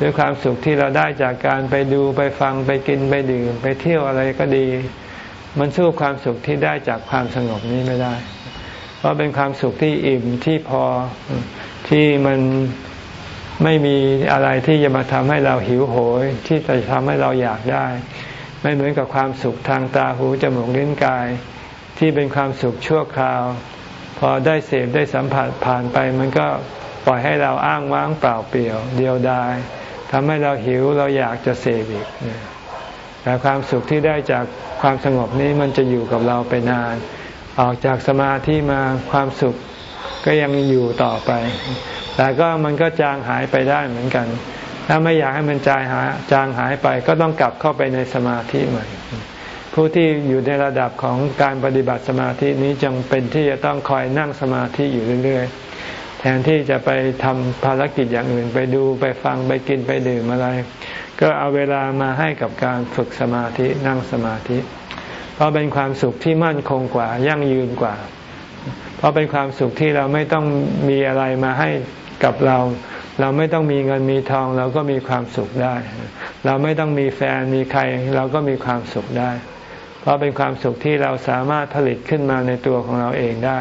ด้วยความสุขที่เราได้จากการไปดูไปฟังไปกินไปดื่มไปเที่ยวอะไรก็ดี มันสู้ความสุขที่ได้จากความสงบนี้ไม่ได้ เพราะเป็นความสุขที่อิ่มที่พอที่มันไม่มีอะไรที่จะมาทำให้เราหิวโหย ที่จะทำให้เราอยากได้ ไม่เหมือนกับความสุขทางตาหูจมูกลิ้นกาย ที่เป็นความสุขชั่วคราว พอได้เสพได้สัมผัสผ่านไป มันก็ปล่อยให้เราอ้างว้างเปล่าเปลี่ยว เดียวดายทำให้เราหิวเราอยากจะเสพอีกแต่ความสุขที่ได้จาก ความสงบนี้มันจะอยู่กับเราไปนาน ออกจากสมาธิมาความสุขก็ยังอยู่ต่อไป แต่ก็มันก็จางหายไปได้เหมือนกัน ถ้าไม่อยากให้มันจางหายจางหายไป ก็ต้องกลับเข้าไปในสมาธิใหม่ผู้ที่อยู่ในระดับของการปฏิบัติสมาธินี้จึงเป็นที่จะต้องคอยนั่งสมาธิอยู่เรื่อยๆ แทนที่จะไปทำภารกิจอย่างอื่น ไปดูไปฟังไปกินไปดื่มอะไร ก็เอาเวลามาให้กับการฝึกสมาธินั่งสมาธิ เพราะเป็นความสุขที่มั่นคงกว่ายั่งยืนกว่า เพราะเป็นความสุขที่เราไม่ต้องมีอะไรมาให้กับเรา เราไม่ต้องมีเงินมีทอง เราก็มีความสุขได้ เราไม่ต้องมีแฟนมีใคร เราก็มีความสุขได้ เพราะเป็นความสุขที่เราสามารถผลิตขึ้นมาในตัวของเราเองได้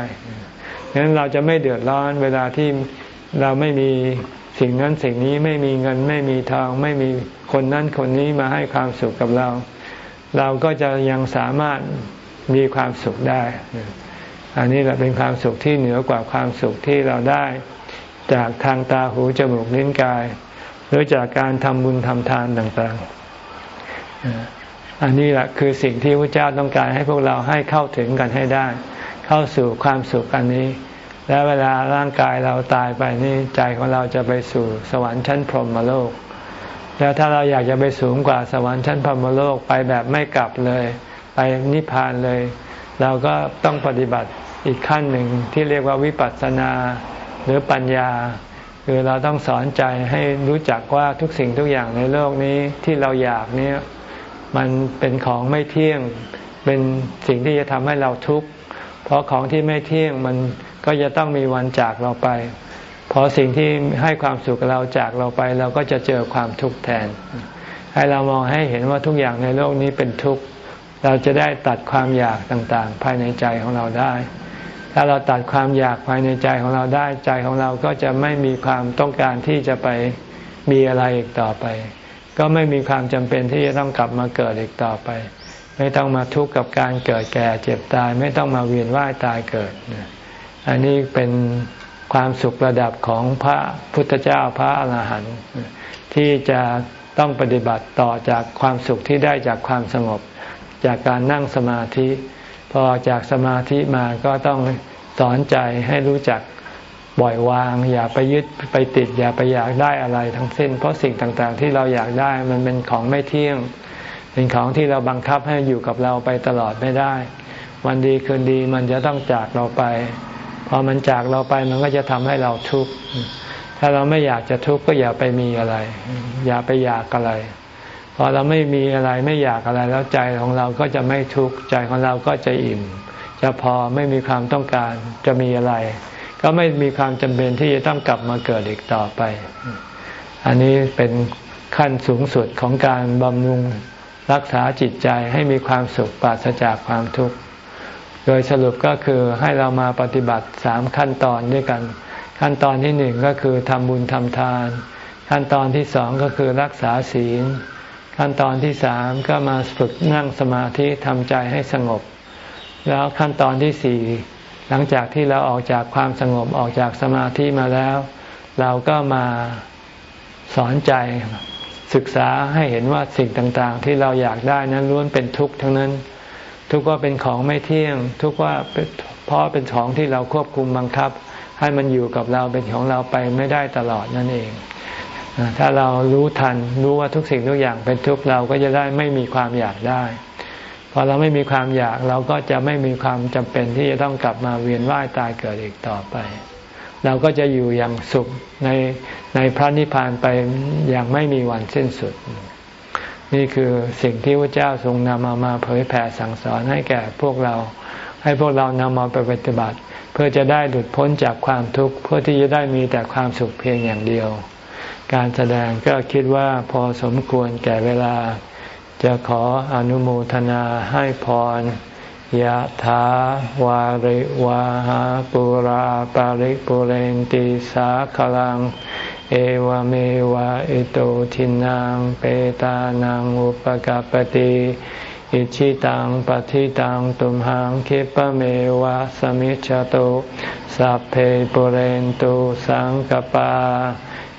ฉะนั้นเราจะไม่เดือดร้อนเวลาที่เราไม่มี สิ่งนั้นสิ่งนี้ไม่มีเงินไม่มีทอง ไม่มีคนนั้นคนนี้มาให้ความสุขกับเรา เราก็จะยังสามารถมีความสุขได้ อันนี้แหละเป็นความสุขที่เหนือกว่าความสุขที่เราได้ จากทางตาหูจมูกลิ้นกาย หรือจากการทำบุญทำทานต่างๆ อันนี้แหละคือสิ่งที่พระเจ้าต้องการให้พวกเราให้เข้าถึงกันให้ได้ เข้าสู่ความสุขอันนี้ และเวลาร่างกายเราตายไปนี่ใจของเราจะไปสู่สวรรค์ชั้นพรหมโลก แล้วถ้าเราอยากจะไปสูงกว่าสวรรค์ชั้นพรหมโลกไปแบบไม่กลับเลย ไปนิพพานเลย เราก็ต้องปฏิบัติอีกขั้นหนึ่งที่เรียกว่าวิปัสสนาหรือปัญญา คือเราต้องสอนใจให้รู้จักว่าทุกสิ่งทุกอย่างในโลกนี้ที่เราอยากนี้มันเป็นของไม่เที่ยงเป็นสิ่งที่จะทำให้เราทุกข์เพราะของที่ไม่เที่ยงมัน ก็จะต้องมีวันจากเราไป พอสิ่งที่ให้ความสุขเราจากเราไป เราก็จะเจอความทุกข์แทน ให้เรามองให้เห็นว่าทุกอย่างในโลกนี้เป็นทุกข์ เราจะได้ตัดความอยากต่างๆ ภายในใจของเราได้ ถ้าเราตัดความอยากภายในใจของเราได้ใจของเราก็จะไม่มีความต้องการที่จะไปมีอะไรอีกต่อไป ก็ไม่มีความจำเป็นที่จะต้องกลับมาเกิดอีกต่อไปไม่ต้องมาทุกข์กับการเกิดแก่เจ็บตาย ไม่ต้องมาเวียนว่ายตายเกิด อันนี้เป็นความสุขระดับของพระพุทธเจ้าพระอรหันต์ที่จะต้องปฏิบัติต่อจากความสุขที่ได้จากความสงบ จากการนั่งสมาธิ พอจากสมาธิมาก็ต้องสอนใจให้รู้จักบ่อยวาง อย่าไปยึดไปติด อย่าไปอยากได้อะไรทั้งสิ้น เพราะสิ่งต่างๆ ที่เราอยากได้มันเป็นของไม่เที่ยง เป็นของที่เราบังคับให้อยู่กับเราไปตลอดไม่ได้ วันดีคืนดีมันจะต้องจากเราไป อมันจากเราไปมันก็จะทำให้เราทุกข์ถ้าเราไม่อยากจะทุกข์ก็อย่าไปมีอะไร อย่าไปอยากอะไรพอเราไม่มีอะไรไม่อยากอะไรแล้วใจของเราก็จะไม่ทุกข์ใจของเราก็จะอิ่ม จะพอไม่มีความต้องการจะมีอะไร ก็ไม่มีความจำเป็นที่จะต้องกลับมาเกิดอีกต่อไป อันนี้เป็นขั้นสูงสุดของการบำรุงรักษาจิตใจให้มีความสุขปราศจากความทุกข์ โดยสรุปก็คือให้เรามาปฏิบัติสามขั้นตอนด้วยกัน ขั้นตอนที่หนึ่งก็คือทำบุญทำทาน ขั้นตอนที่สองก็คือรักษาศีล ขั้นตอนที่สามก็มาฝึกนั่งสมาธิทำใจให้สงบ แล้วขั้นตอนที่สี่หลังจากที่เราออกจากความสงบออกจากสมาธิมาแล้ว เราก็มาสอนใจศึกษาให้เห็นว่าสิ่งต่างๆ ที่เราอยากได้นั้นล้วนเป็นทุกข์ทั้งนั้น ทุกว่าเป็นของไม่เที่ยง ทุกว่าเพราะเป็นของที่เราควบคุมบังคับ ให้มันอยู่กับเราเป็นของเราไปไม่ได้ตลอดนั่นเอง ถ้าเรารู้ทันรู้ว่าทุกสิ่งทุกอย่างเป็นทุกเราก็จะได้ไม่มีความอยากได้พอเราไม่มีความอยากเราก็จะไม่มีความจำเป็นที่จะต้องกลับมาเวียนว่ายตายเกิดอีกต่อไป เราก็จะอยู่อย่างสุขในในพระนิพพานไปอย่างไม่มีวันสิ้นสุด นี่คือสิ่งที่พระเจ้าทรงนำมามาเผยแผ่สั่งสอนให้แก่พวกเรา ให้พวกเรานำมาไปปฏิบัติ เพื่อจะได้หลุดพ้นจากความทุกข์เพื่อที่จะได้มีแต่ความสุขเพียงอย่างเดียว การแสดงก็คิดว่าพอสมควรแก่เวลา จะขออนุโมทนาให้พรยะถาวาริวาหาปุราปาริปุเรนติสาขลัง เอวเมวะอิโตทินังเปตานังอุปกาปติอิชิตังปฏิตังตุมหังคิปะเมวะสมิจจโตสัพเพปุเรนตุสังกปา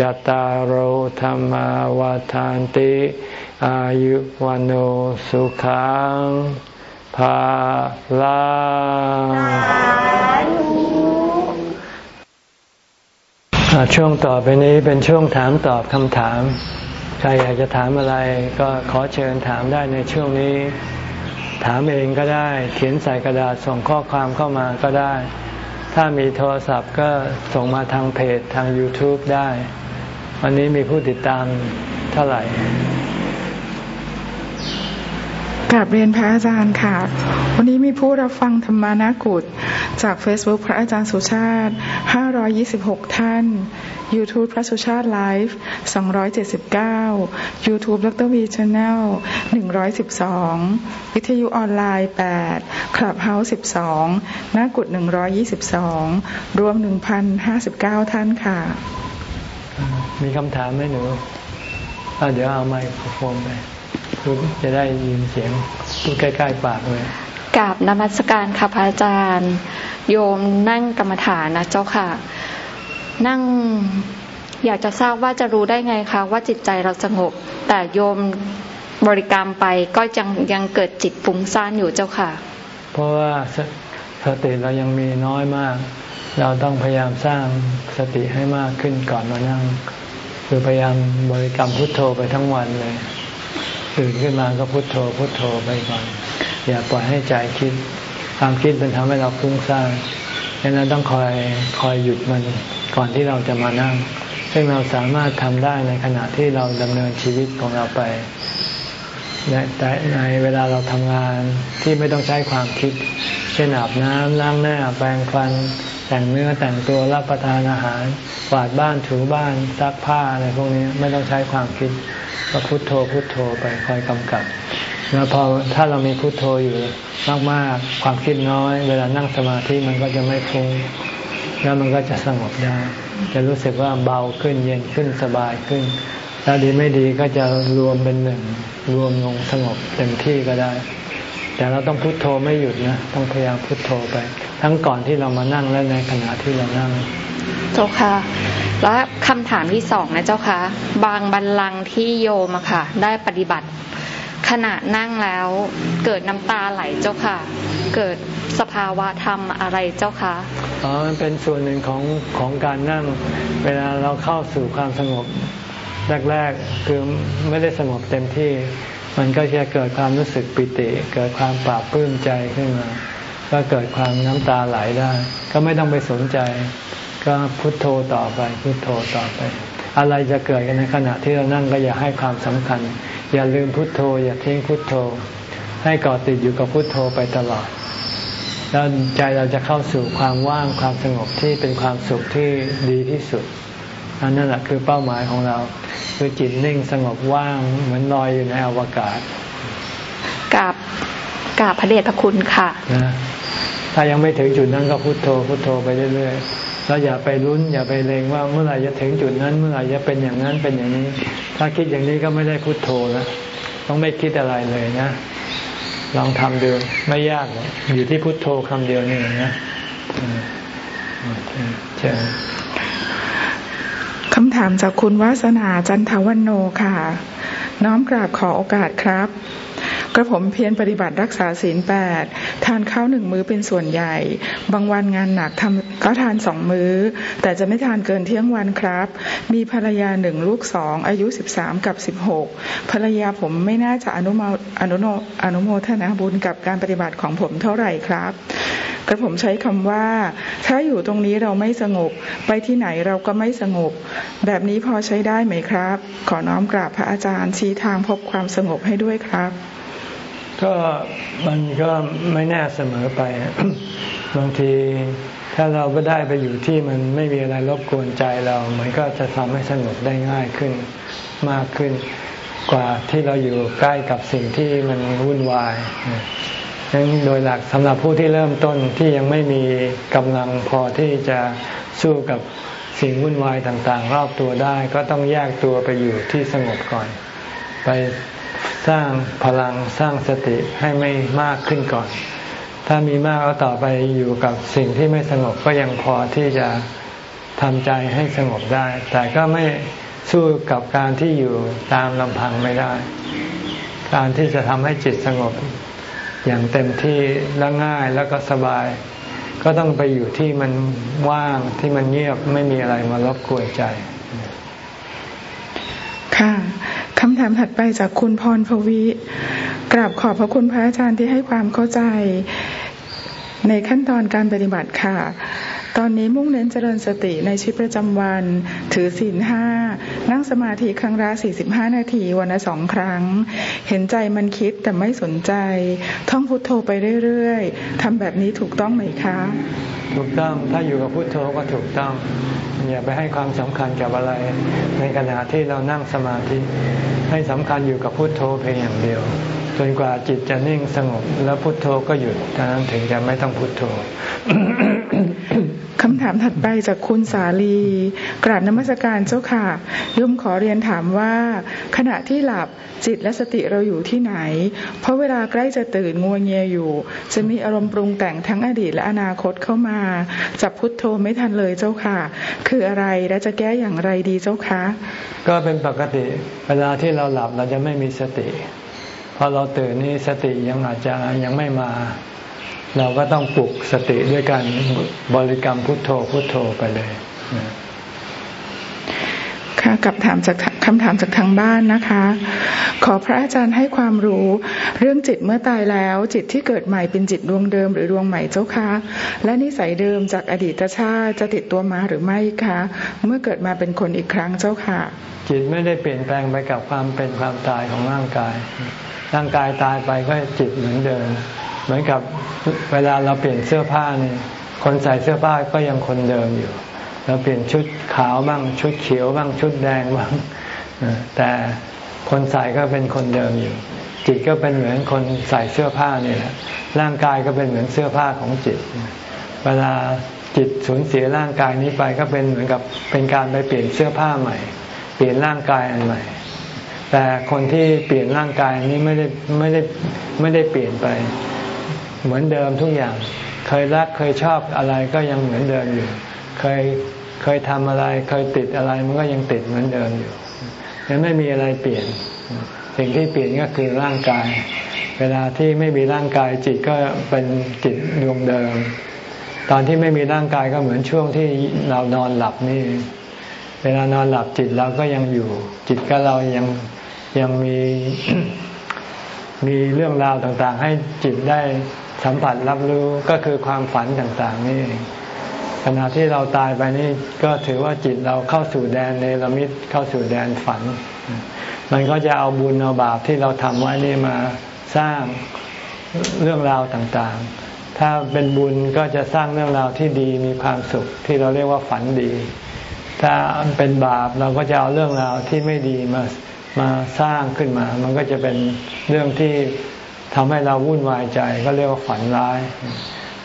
จตารโหธรรมวาทานติ อายุวันโอสุขังภาลังช่วงต่อไปนี้เป็นช่วงถามตอบคำถาม ใครอยากจะถามอะไรก็ขอเชิญถามได้ในช่วงนี้ ถามเองก็ได้ เขียนใส่กระดาษส่งข้อความเข้ามาก็ได้ ถ้ามีโทรศัพท์ก็ส่งมาทางเพจทาง YouTube ได้ วันนี้มีผู้ติดตามเท่าไหร่กราบเรียนพระอาจารย์ค่ะ วันนี้มีผู้รับฟังธรรมะหน้ากุฏิจาก Facebook พระอาจารย์สุชาติ 526 ท่าน YouTube พระสุชาติไลฟ์279 YouTube ดร.วี Channel 112 วิทยุออนไลน์8 Clubhouse 12หน้ากุฏิ 122 รวม 1,059 ท่านค่ะ มีคำถามไหมหนูเดี๋ยวเอาไมโครโฟนไปคุณจะได้ยินเสียงพูดใกล้ๆปากเลยกราบนมัสการค่ะพระอาจารย์ โยมนั่งกรรมฐานนะเจ้าค่ะ นั่งอยากจะทราบว่าจะรู้ได้ไงคะว่าจิตใจเราสงบ แต่โยมบริกรรมไปก็ยังยังเกิดจิตฟุ้งซ่านอยู่เจ้าค่ะ เพราะว่าสติเรายังมีน้อยมาก เราต้องพยายามสร้างสติให้มากขึ้นก่อนมานั่ง คือพยายามบริกรรมพุทโธไปทั้งวันเลยตื่นขึ้นมาก็พุทโธพุทโธไปก่อน อย่าปล่อยให้ใจคิด ความคิดมันทำให้เราฟุ้งซ่านดังนั้นต้องคอยคอยหยุดมันก่อนที่เราจะมานั่ง ซึ่งเราสามารถทำได้ในขณะที่เราดำเนินชีวิตของเราไปแต่ในเวลาเราทำงานที่ไม่ต้องใช้ความคิด เช่นอาบน้ำล้างหน้าแปรงฟัน แต่งเนื้อแต่งตัวรับประทานอาหารกวาดบ้านถูบ้านซักผ้าอะไรพวกนี้ไม่ต้องใช้ความคิดก็พุโทโธพุโทโธไปคอยกำกับแล้วพอถ้าเรามีพุโทโธอยู่มากๆความคิดน้อย เวลานั่งสมาธิมันก็จะไม่ฟุ้งแล้วมันก็จะสงบได้ จะรู้สึกว่าเบาขึ้นเย็นขึ้นสบายขึ้นถ้าดีไม่ดีก็จะรวมเป็นหนึ่ง รวมลงสงบเต็มที่ก็ได้ แต่เราต้องพุโทโธไม่หยุดนะ ต้องพยายามพุโทโธไป ทั้งก่อนที่เรามานั่งและในขณะที่เรานั่ง เจ้าค่ะ และคำถามที่สองนะเจ้าค่ะ บางบัลลังก์ที่โยมอะค่ะ ได้ปฏิบัติ ขณะนั่งแล้วเกิดน้ำตาไหลเจ้าค่ะ เกิดสภาวะธรรมอะไรเจ้าคะอ๋อมันเป็นส่วนหนึ่งของของการนั่ง เวลาเราเข้าสู่ความสงบแรกๆ คือไม่ได้สงบเต็มที่ มันก็จะเกิดความรู้สึกปิติ เกิดความปราบปลื้มใจขึ้นมา ก็เกิดความน้ำตาไหลได้ ก็ไม่ต้องไปสนใจ ก็พุโทโธต่อไป พุโทโธต่อไป อะไรจะเกิดกันในขณะที่เรานั่งก็อย่าให้ความสำคัญ อย่าลืมพุโทโธ อย่าทิ้งพุโทโธ ให้เกาะติดอยู่กับพุโทโธไปตลอด แล้วใจเราจะเข้าสู่ความว่างความสงบที่เป็นความสุขที่ดีที่สุด อันนั้นแหละคือเป้าหมายของเรา คือจิตนิ่งสงบว่างเหมือนลอยอยู่ในอวกาศกราบกราบพระเดชพระคุณค่ะนะถ้ายังไม่ถึงจุดนั้นก็พุโทโธพุโทโธไปเรื่อยๆเราอย่าไปลุ้นอย่าไปเลงว่าเมื่อไหร่จะถึงจุดนั้น เมื่อไหร่จะเป็นอย่างนั้นเป็นอย่างนี้ ถ้าคิดอย่างนี้ก็ไม่ได้พุโทโธนะต้องไม่คิดอะไรเลยนะ ลองทำดูไม่ยากอยู่ที่พุทโธคำเดียวนี่นะเชิญ คำถามจากคุณวาสนาจันทวันโนค่ะ น้อมกราบขอโอกาสครับ กระผมเพียรปฏิบัติรักษาศีลแปด ทานข้าวหนึ่งมื้อเป็นส่วนใหญ่ บางวันงานหนักทำก็ทานสองมื้อ แต่จะไม่ทานเกินเที่ยงวันครับ มีภรรยาหนึ่งลูกสองอายุสิบสามกับสิบหกภรรยาผมไม่น่าจะอนุโมอนุโมอนุโมทนาบุญกับการปฏิบัติของผมเท่าไหร่ครับกระผมใช้คำว่า ถ้าอยู่ตรงนี้เราไม่สงบ ไปที่ไหนเราก็ไม่สงบ แบบนี้พอใช้ได้ไหมครับ ขอน้อมกราบพระอาจารย์ชี้ทางพบความสงบให้ด้วยครับ ก็มันก็ไม่แน่เสมอไป บางทีถ้าเราก็ได้ไปอยู่ที่มันไม่มีอะไรรบกวนใจเรา มันก็จะทำให้สงบได้ง่ายขึ้นมากขึ้นกว่าที่เราอยู่ใกล้กับสิ่งที่มันวุ่นวายดังนั้นโดยหลักสำหรับผู้ที่เริ่มต้นที่ยังไม่มีกำลังพอที่จะสู้กับสิ่งวุ่นวายต่างๆ รอบตัวได้ ก็ต้องแยกตัวไปอยู่ที่สงบก่อน ไป สร้างพลังสร้างสติให้ไม่มากขึ้นก่อน ถ้ามีมากแล้วต่อไปอยู่กับสิ่งที่ไม่สงบก็ยังพอที่จะทำใจให้สงบได้ แต่ก็ไม่สู้กับการที่อยู่ตามลำพังไม่ได้ การที่จะทำให้จิตสงบอย่างเต็มที่และง่ายแล้วก็สบาย ก็ต้องไปอยู่ที่มันว่างที่มันเงียบไม่มีอะไรมารบกวนใจ ค่ะ คำถามถัดไปจากคุณพรพวิกราบขอบพระคุณพระอาจารย์ที่ให้ความเข้าใจในขั้นตอนการปฏิบัติค่ะ ตอนนี้มุ่งเน้นเจริญสติในชีวิตประจำวัน ถือศีลห้านั่งสมาธิครั้งละ45 นาทีวันละสองครั้ง เห็นใจมันคิดแต่ไม่สนใจ ท่องพุทโธไปเรื่อยๆทำแบบนี้ถูกต้องไหมคะ ถูกต้องถ้าอยู่กับพุทโธก็ถูกต้องอย่าไปให้ความสำคัญกับอะไร ในขณะที่เรานั่งสมาธิ ให้สำคัญอยู่กับพุทโธเพียงอย่างเดียว จนกว่าจิตจะนิ่งสงบ แล้วพุทโธก็หยุดท่านั้นถึงจะไม่ต้องพุทโธคำถามถัดไปจากคุณสาลี กราบนมัสการเจ้าค่ะยมขอเรียนถามว่า ขณะที่หลับจิตและสติเราอยู่ที่ไหน เพราะเวลาใกล้จะตื่นงัวเงียอยู่ จะมีอารมณ์ปรุงแต่งทั้งอดีตและอนาคตเข้ามา จับพุทโธไม่ทันเลยเจ้าค่ะ คืออะไรและจะแก้อย่างไรดีเจ้าคะ ก็เป็นปกติ เวลาที่เราหลับเราจะไม่มีสติ พอเราตื่นนี่สติยังอาจจะยังไม่มา เราก็ต้องปลุกสติด้วยการบริกรรมพุทโธพุทโธไปเลยค่ะกับถามจากคำถามจากทางบ้านนะคะ ขอพระอาจารย์ให้ความรู้เรื่องจิตเมื่อตายแล้ว จิตที่เกิดใหม่เป็นจิตดวงเดิมหรือดวงใหม่เจ้าคะและนิสัยเดิมจากอดีตชาติจะติดตัวมาหรือไม่คะ เมื่อเกิดมาเป็นคนอีกครั้งเจ้าค่ะ จิตไม่ได้เปลี่ยนแปลงไปกับความเป็นความตายของร่างกาย ร่างกายตายไปก็จิตเหมือนเดิม เหมือนกับเวลาเราเปลี่ยนเสื้อผ้าเนี่ยคนใส่เสื้อผ้าก็ยังคนเดิมอยู่ เราเปลี่ยนชุดขาวบ้างชุดเขียวบ้างชุดแดงบ้างแต่คนใส่ก็เป็นคนเดิมอยู่ จิตก็เป็นเหมือนคนใส่เสื้อผ้านี่แหละร่างกายก็เป็นเหมือนเสื้อผ้าของจิต เวลาจิตสูญเสียร่างกายนี้ไปก็เป็นเหมือนกับเป็นการไปเปลี่ยนเสื้อผ้าใหม่ เปลี่ยนร่างกายอันใหม่ แต่คนที่เปลี่ยนร่างกายนี้ไม่ได้ไม่ได้ไม่ได้เปลี่ยนไป เหมือนเดิมทุกอย่าง เคยรักเคยชอบอะไรก็ยังเหมือนเดิมอยู่ เคยเคยทำอะไร เคยติดอะไรมันก็ยังติดเหมือนเดิมอยู่ยังไม่มีอะไรเปลี่ยน สิ่งที่เปลี่ยนก็คือร่างกาย เวลาที่ไม่มีร่างกายจิตก็เป็นจิตดวงเดิม ตอนที่ไม่มีร่างกายก็เหมือนช่วงที่เรานอนหลับนี่ เวลานอนหลับจิตเราก็ยังอยู่ จิตก็เรายัง ยังมีมีเรื่องราวต่างๆ ให้จิตได้สัมผัสรับรู้ก็คือความฝันต่างๆนี่ขณะที่เราตายไปนี่ก็ถือว่าจิตเราเข้าสู่แดนเนรมิตเข้าสู่แดนฝัน มันก็จะเอาบุญเอาบาปที่เราทำไว้นี่มาสร้างเรื่องราวต่างๆ ถ้าเป็นบุญก็จะสร้างเรื่องราวที่ดีมีความสุขที่เราเรียกว่าฝันดี ถ้าเป็นบาปเราก็จะเอาเรื่องราวที่ไม่ดีมา มาสร้างขึ้นมา มันก็จะเป็นเรื่องที่ทำให้เราวุ่นวายใจก็เรียกว่าฝันร้าย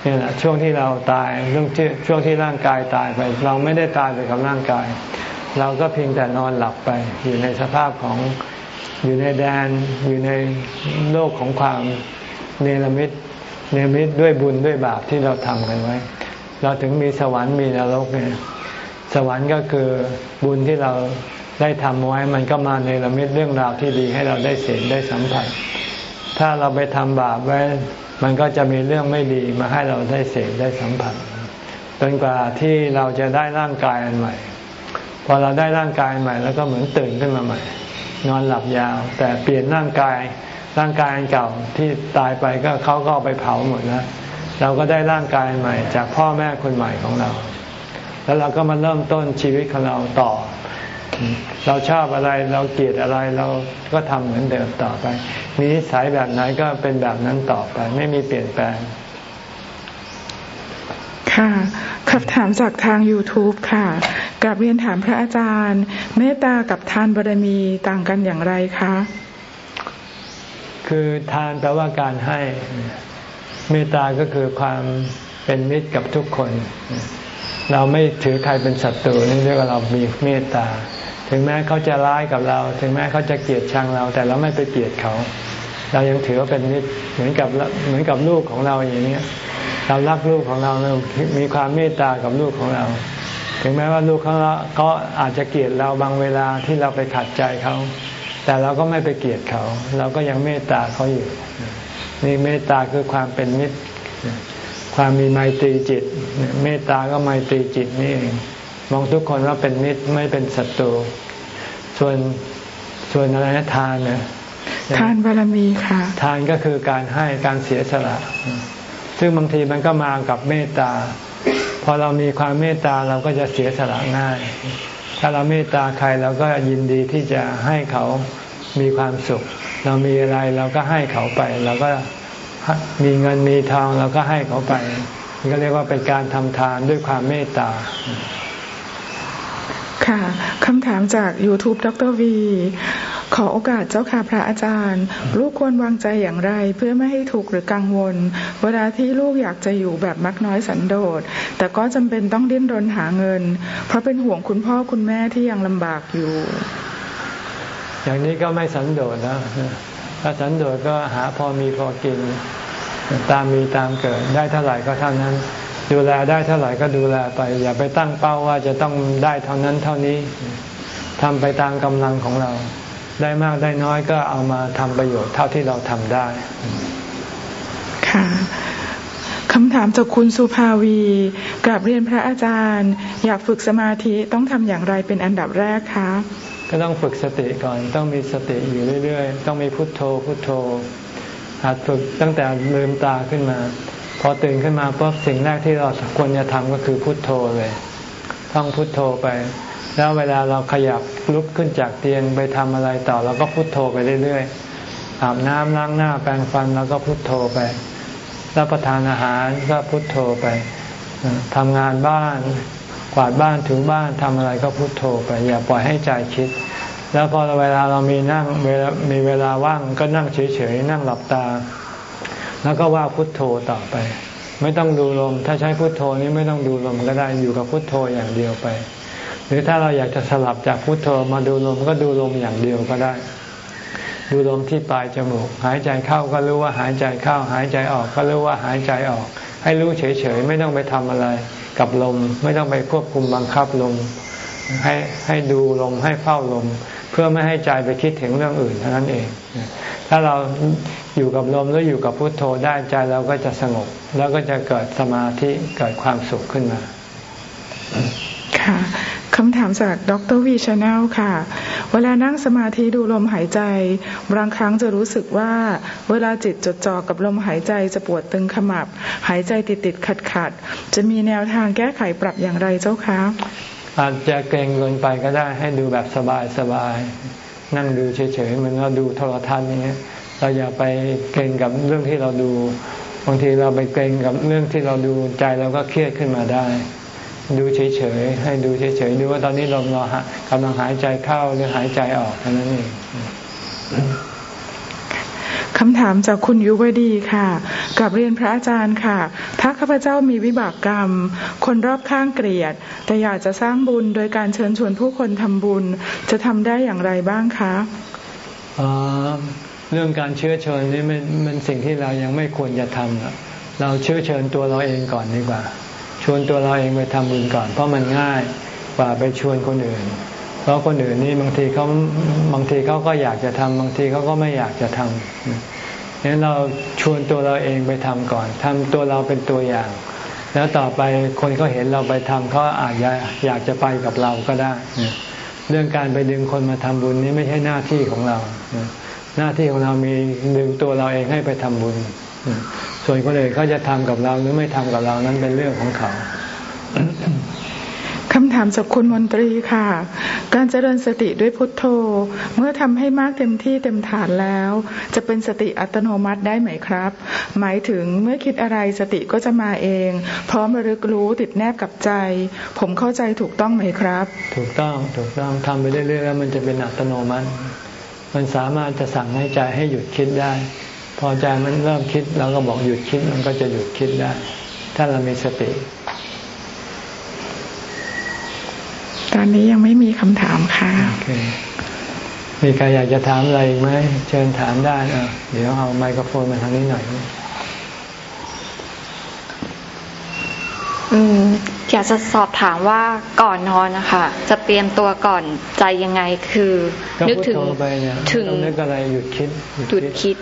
นี่แหละช่วงที่เราตายเรื่องที่ช่วงที่ร่างกายตายไป เราไม่ได้ตายไปกับร่างกาย เราก็เพียงแต่นอนหลับไป อยู่ในสภาพของอยู่ในแดน อยู่ในโลกของความเนรมิตเนรมิตด้วยบุญด้วยบาปที่เราทำกันไว้ เราถึงมีสวรรค์มีนรกเนี่ยสวรรค์ก็คือบุญที่เรา ได้ทำไว้มันก็มาในละมิตเรื่องราวที่ดีให้เราได้เสพได้สัมผัส ถ้าเราไปทำบาปไว้ มันก็จะมีเรื่องไม่ดีมาให้เราได้เสพได้สัมผัสจนกว่าที่เราจะได้ร่างกายอันใหม่ พอเราได้ร่างกายใหม่ แล้วก็เหมือนตื่นขึ้นมาใหม่ นอนหลับยาว แต่เปลี่ยนร่างกายร่างกายอันเก่าที่ตายไปก็เขาก็ไปเผาหมดแล้วเราก็ได้ร่างกายใหม่ จากพ่อแม่คนใหม่ของเรา แล้วเราก็มาเริ่มต้นชีวิตของเราต่อ เราชอบอะไรเราเกลียดอะไรเราก็ทำเหมือนเดิมต่อไป มีนิสัยแบบไหนก็เป็นแบบนั้นต่อไป ไม่มีเปลี่ยนแปลง ค่ะคำถามจากทาง YouTube ค่ะกับเรียนถามพระอาจารย์ เมตตากับทานบารมีต่างกันอย่างไรคะ คือทานแปลว่าการให้เมตตาก็คือความเป็นมิตรกับทุกคน เราไม่ถือใครเป็นศัตรูนี่เรียกว่าเรามีเมตตา ถึงแม้เขาจะร้ายกับเรา ถึงแม้เขาจะเกลียดชังเรา แต่เราไม่ไปเกลียดเขา เรายังถือว่าเป็นมิตรเหมือนกับเหมือนกับลูกของเราอย่างนี้เรารักลูกของเราเรามีความเมตตากับลูกของเรา ถึงแม้ว่าลูกเขาเขาอาจจะเกลียดเราบางเวลาที่เราไปขัดใจเขาแต่เราก็ไม่ไปเกลียดเขา เราก็ยังเมตตาเขาอยู่ นี่เมตตาคือความเป็นมิตร ความมีไมตรีจิต เมตตาก็ไมตรีจิตนี่เองมองทุกคนว่าเป็นมิตรไม่เป็นศัตรู ส่วนส่วนอะไรนะทานเนี่ยทานบารมีค่ะ ทานก็คือการให้การเสียสละ ซึ่งบางทีมันก็มากับเมตตา พอเรามีความเมตตาเราก็จะเสียสละง่าย ถ้าเราเมตตาใครเราก็ยินดีที่จะให้เขามีความสุข เรามีอะไรเราก็ให้เขาไป เราก็มีเงินมีทองเราก็ให้เขาไปก็เรียกว่าเป็นการทำทานด้วยความเมตตา ค่ะ คำถามจาก YouTube ดรวี ขอโอกาสเจ้าค่ะพระอาจารย์ ลูกควรวางใจอย่างไร เพื่อไม่ให้ถูกหรือกังวล เวลาที่ลูกอยากจะอยู่แบบมักน้อยสันโดษ แต่ก็จำเป็นต้องดิ้นรนหาเงิน เพราะเป็นห่วงคุณพ่อคุณแม่ที่ยังลำบากอยู่ อย่างนี้ก็ไม่สันโดษนะถ้าสันโดษก็หาพอมีพอกิน ตามมีตามเกิดได้เท่าไหร่ก็เท่านั้น ดูแลได้เท่าไหร่ก็ดูแลไป อย่าไปตั้งเป้าว่าจะต้องได้เท่านั้นเท่านี้ทำไปตามกำลังของเรา ได้มากได้น้อยก็เอามาทำประโยชน์เท่าที่เราทำได้ ค่ะคำถามจากคุณสุภาวีกราบเรียนพระอาจารย์ อยากฝึกสมาธิต้องทำอย่างไรเป็นอันดับแรกคะก็ต้องฝึกสติก่อน ต้องมีสติอยู่เรื่อย ๆ ต้องมีพุทโธพุทโธหัดฝึกตั้งแต่ลืมตาขึ้นมา พอตื่นขึ้นมาปุ๊บสิ่งแรกที่เราควรจะทำก็คือพุทโธเลยท่องพุทโธไป แล้วเวลาเราขยับลุกขึ้นจากเตียงไปทำอะไรต่อเราก็พุทโธไปเรื่อยๆอาบน้ำล้างหน้าแปรงฟันเราก็พุทโธไป รับประทานอาหารก็พุทโธไปทำงานบ้านกวาดบ้านถึงบ้านทำอะไรก็พุทโธไป อย่าปล่อยให้ใจคิด แล้วพอเวลาเรามีนั่งเวลามีเวลาว่างก็นั่งเฉยๆนั่งหลับตา แล้วก็ว่าพุทโธต่อไป ไม่ต้องดูลม ถ้าใช้พุทโธนี้ไม่ต้องดูลมก็ได้อยู่กับพุทโธอย่างเดียวไป หรือถ้าเราอยากจะสลับจากพุทโธมาดูลมก็ดูลมอย่างเดียวก็ได้ ดูลมที่ปลายจมูก หายใจเข้าก็รู้ว่าหายใจเข้า หายใจออกก็รู้ว่าหายใจออก ให้รู้เฉยๆไม่ต้องไปทำอะไร กับลม ไม่ต้องไปควบคุมบังคับลมให้ให้ดูลมให้เฝ้าลม เพื่อไม่ให้ใจไปคิดถึงเรื่องอื่นเท่านั้นเอง ถ้าเรา อยู่กับลมแล้วอยู่กับพุทโธได้ใจเราก็จะสงบ แล้วก็จะเกิดสมาธิเกิดความสุขขึ้นมา ค่ะคำถามจากดรวีชาแนลค่ะ เวลานั่งสมาธิดูลมหายใจ บางครั้งจะรู้สึกว่า เวลาจิตจดจ่อกับลมหายใจจะปวดตึงขมับ หายใจติดติดขัดขัดจะมีแนวทางแก้ไขปรับอย่างไรเจ้าคะอาจจะเกรงเกินไปก็ได้ให้ดูแบบสบายสบายนั่งดูเฉยๆมันเราดูโทรทัศน์อย่างเงี้ย เราอย่าไปเกรงกับเรื่องที่เราดู บางทีเราไปเกรงกับเรื่องที่เราดูใจเราก็เครียดขึ้นมาได้ ดูเฉยๆให้ดูเฉยๆดูว่าตอนนี้ลมเรากำลังหายใจเข้าหรือหายใจออกเท่านั้นเองคำถามจากคุณยุวดีค่ะ กับเรียนพระอาจารย์ค่ะ ถ้าข้าพเจ้ามีวิบากกรรม คนรอบข้างเกลียด แต่อยากจะสร้างบุญโดยการเชิญชวนผู้คนทำบุญ จะทำได้อย่างไรบ้างคะ เรื่องการเชื้อเชิญนี่มันมันสิ่งที่เรายังไม่ควรจะทำเราเชื้อเชิญตัวเราเองก่อนดีกว่า ชวนตัวเราเองไปทำบุญก่อน เพราะมันง่ายกว่าไปชวนคนอื่น เพราะคนอื่นนี่บางทีเขาบางทีเขาก็อยากจะทำบางทีเขาก็ไม่อยากจะทำงั้นเราชวนตัวเราเองไปทำก่อนทำตัวเราเป็นตัวอย่าง แล้วต่อไปคนเขาเห็นเราไปทำเขาอาจจะอยากจะไปกับเราก็ได้ เรื่องการไปดึงคนมาทำบุญนี้ไม่ใช่หน้าที่ของเรา หน้าที่ของเรามีดึงตัวเราเองให้ไปทำบุญ ส่วนคนอื่นเขาจะทำกับเราหรือไม่ทำกับเรานั้นเป็นเรื่องของเขาคำถามจากคุณมนตรีค่ะ การเจริญสติด้วยพุทโธ เมื่อทำให้มากเต็มที่เต็มฐานแล้ว จะเป็นสติอัตโนมัติได้ไหมครับ หมายถึงเมื่อคิดอะไรสติก็จะมาเอง พร้อมระลึกรู้ติดแนบกับใจ ผมเข้าใจถูกต้องไหมครับ ถูกต้องถูกต้องทำไปเรื่อยๆแล้วมันจะเป็นอัตโนมัติ มันสามารถจะสั่งให้ใจให้หยุดคิดได้ พอใจมันเริ่มคิดเราก็บอกหยุดคิดมันก็จะหยุดคิดได้ ถ้าเรามีสติ ตอนนี้ยังไม่มีคำถามค่ะมีใครอยากจะถามอะไรไหมเชิญถามได้เดี๋ยวเอาไมโครโฟนมาทางนี้หน่อยอืม อยากจะสอบถามว่าก่อนนอนนะคะจะเตรียมตัวก่อนใจยังไงคือ นึกถึงถึงนึกอะไรหยุดคิดหยุดคิด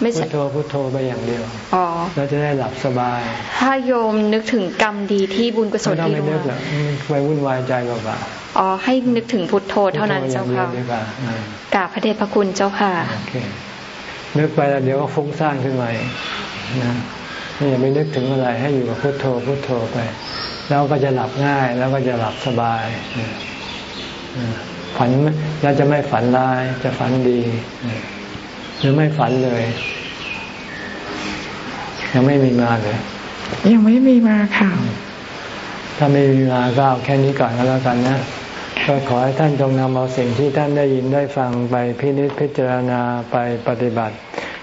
ไม่พุทโธพุทโธไปอย่างเดียวอ๋อเราจะได้หลับสบาย ถ้าโยมนึกถึงกรรมดีที่บุญกุศลที่รู้มาไปวุ่นวายใจเปล่าอ๋อให้นึกถึงพุทโธเท่านั้นเจ้าค่ะกราบพระเดชพระคุณเจ้าค่ะนึกไปแล้วเดี๋ยวก็ฟุ้งซ่านขึ้นมานะนี่ อย่าไปนึกถึงอะไรให้อยู่กับพุโทโธพุโทโธไป แล้วก็จะหลับง่าย แล้วก็จะหลับสบายฝันแล้วจะไม่ฝันร้ายจะฝันดี หรือไม่ฝันเลย ยังไม่มีมาเลยยังไม่มีมาค่ะ ถ้าไม่มีมาก็เอาแค่นี้ก่อนก็แล้วกันนะก็ขอให้ท่านจงนำเอาสิ่งที่ท่านได้ยินได้ฟังไปพินิจพิจารณาไปปฏิบัติ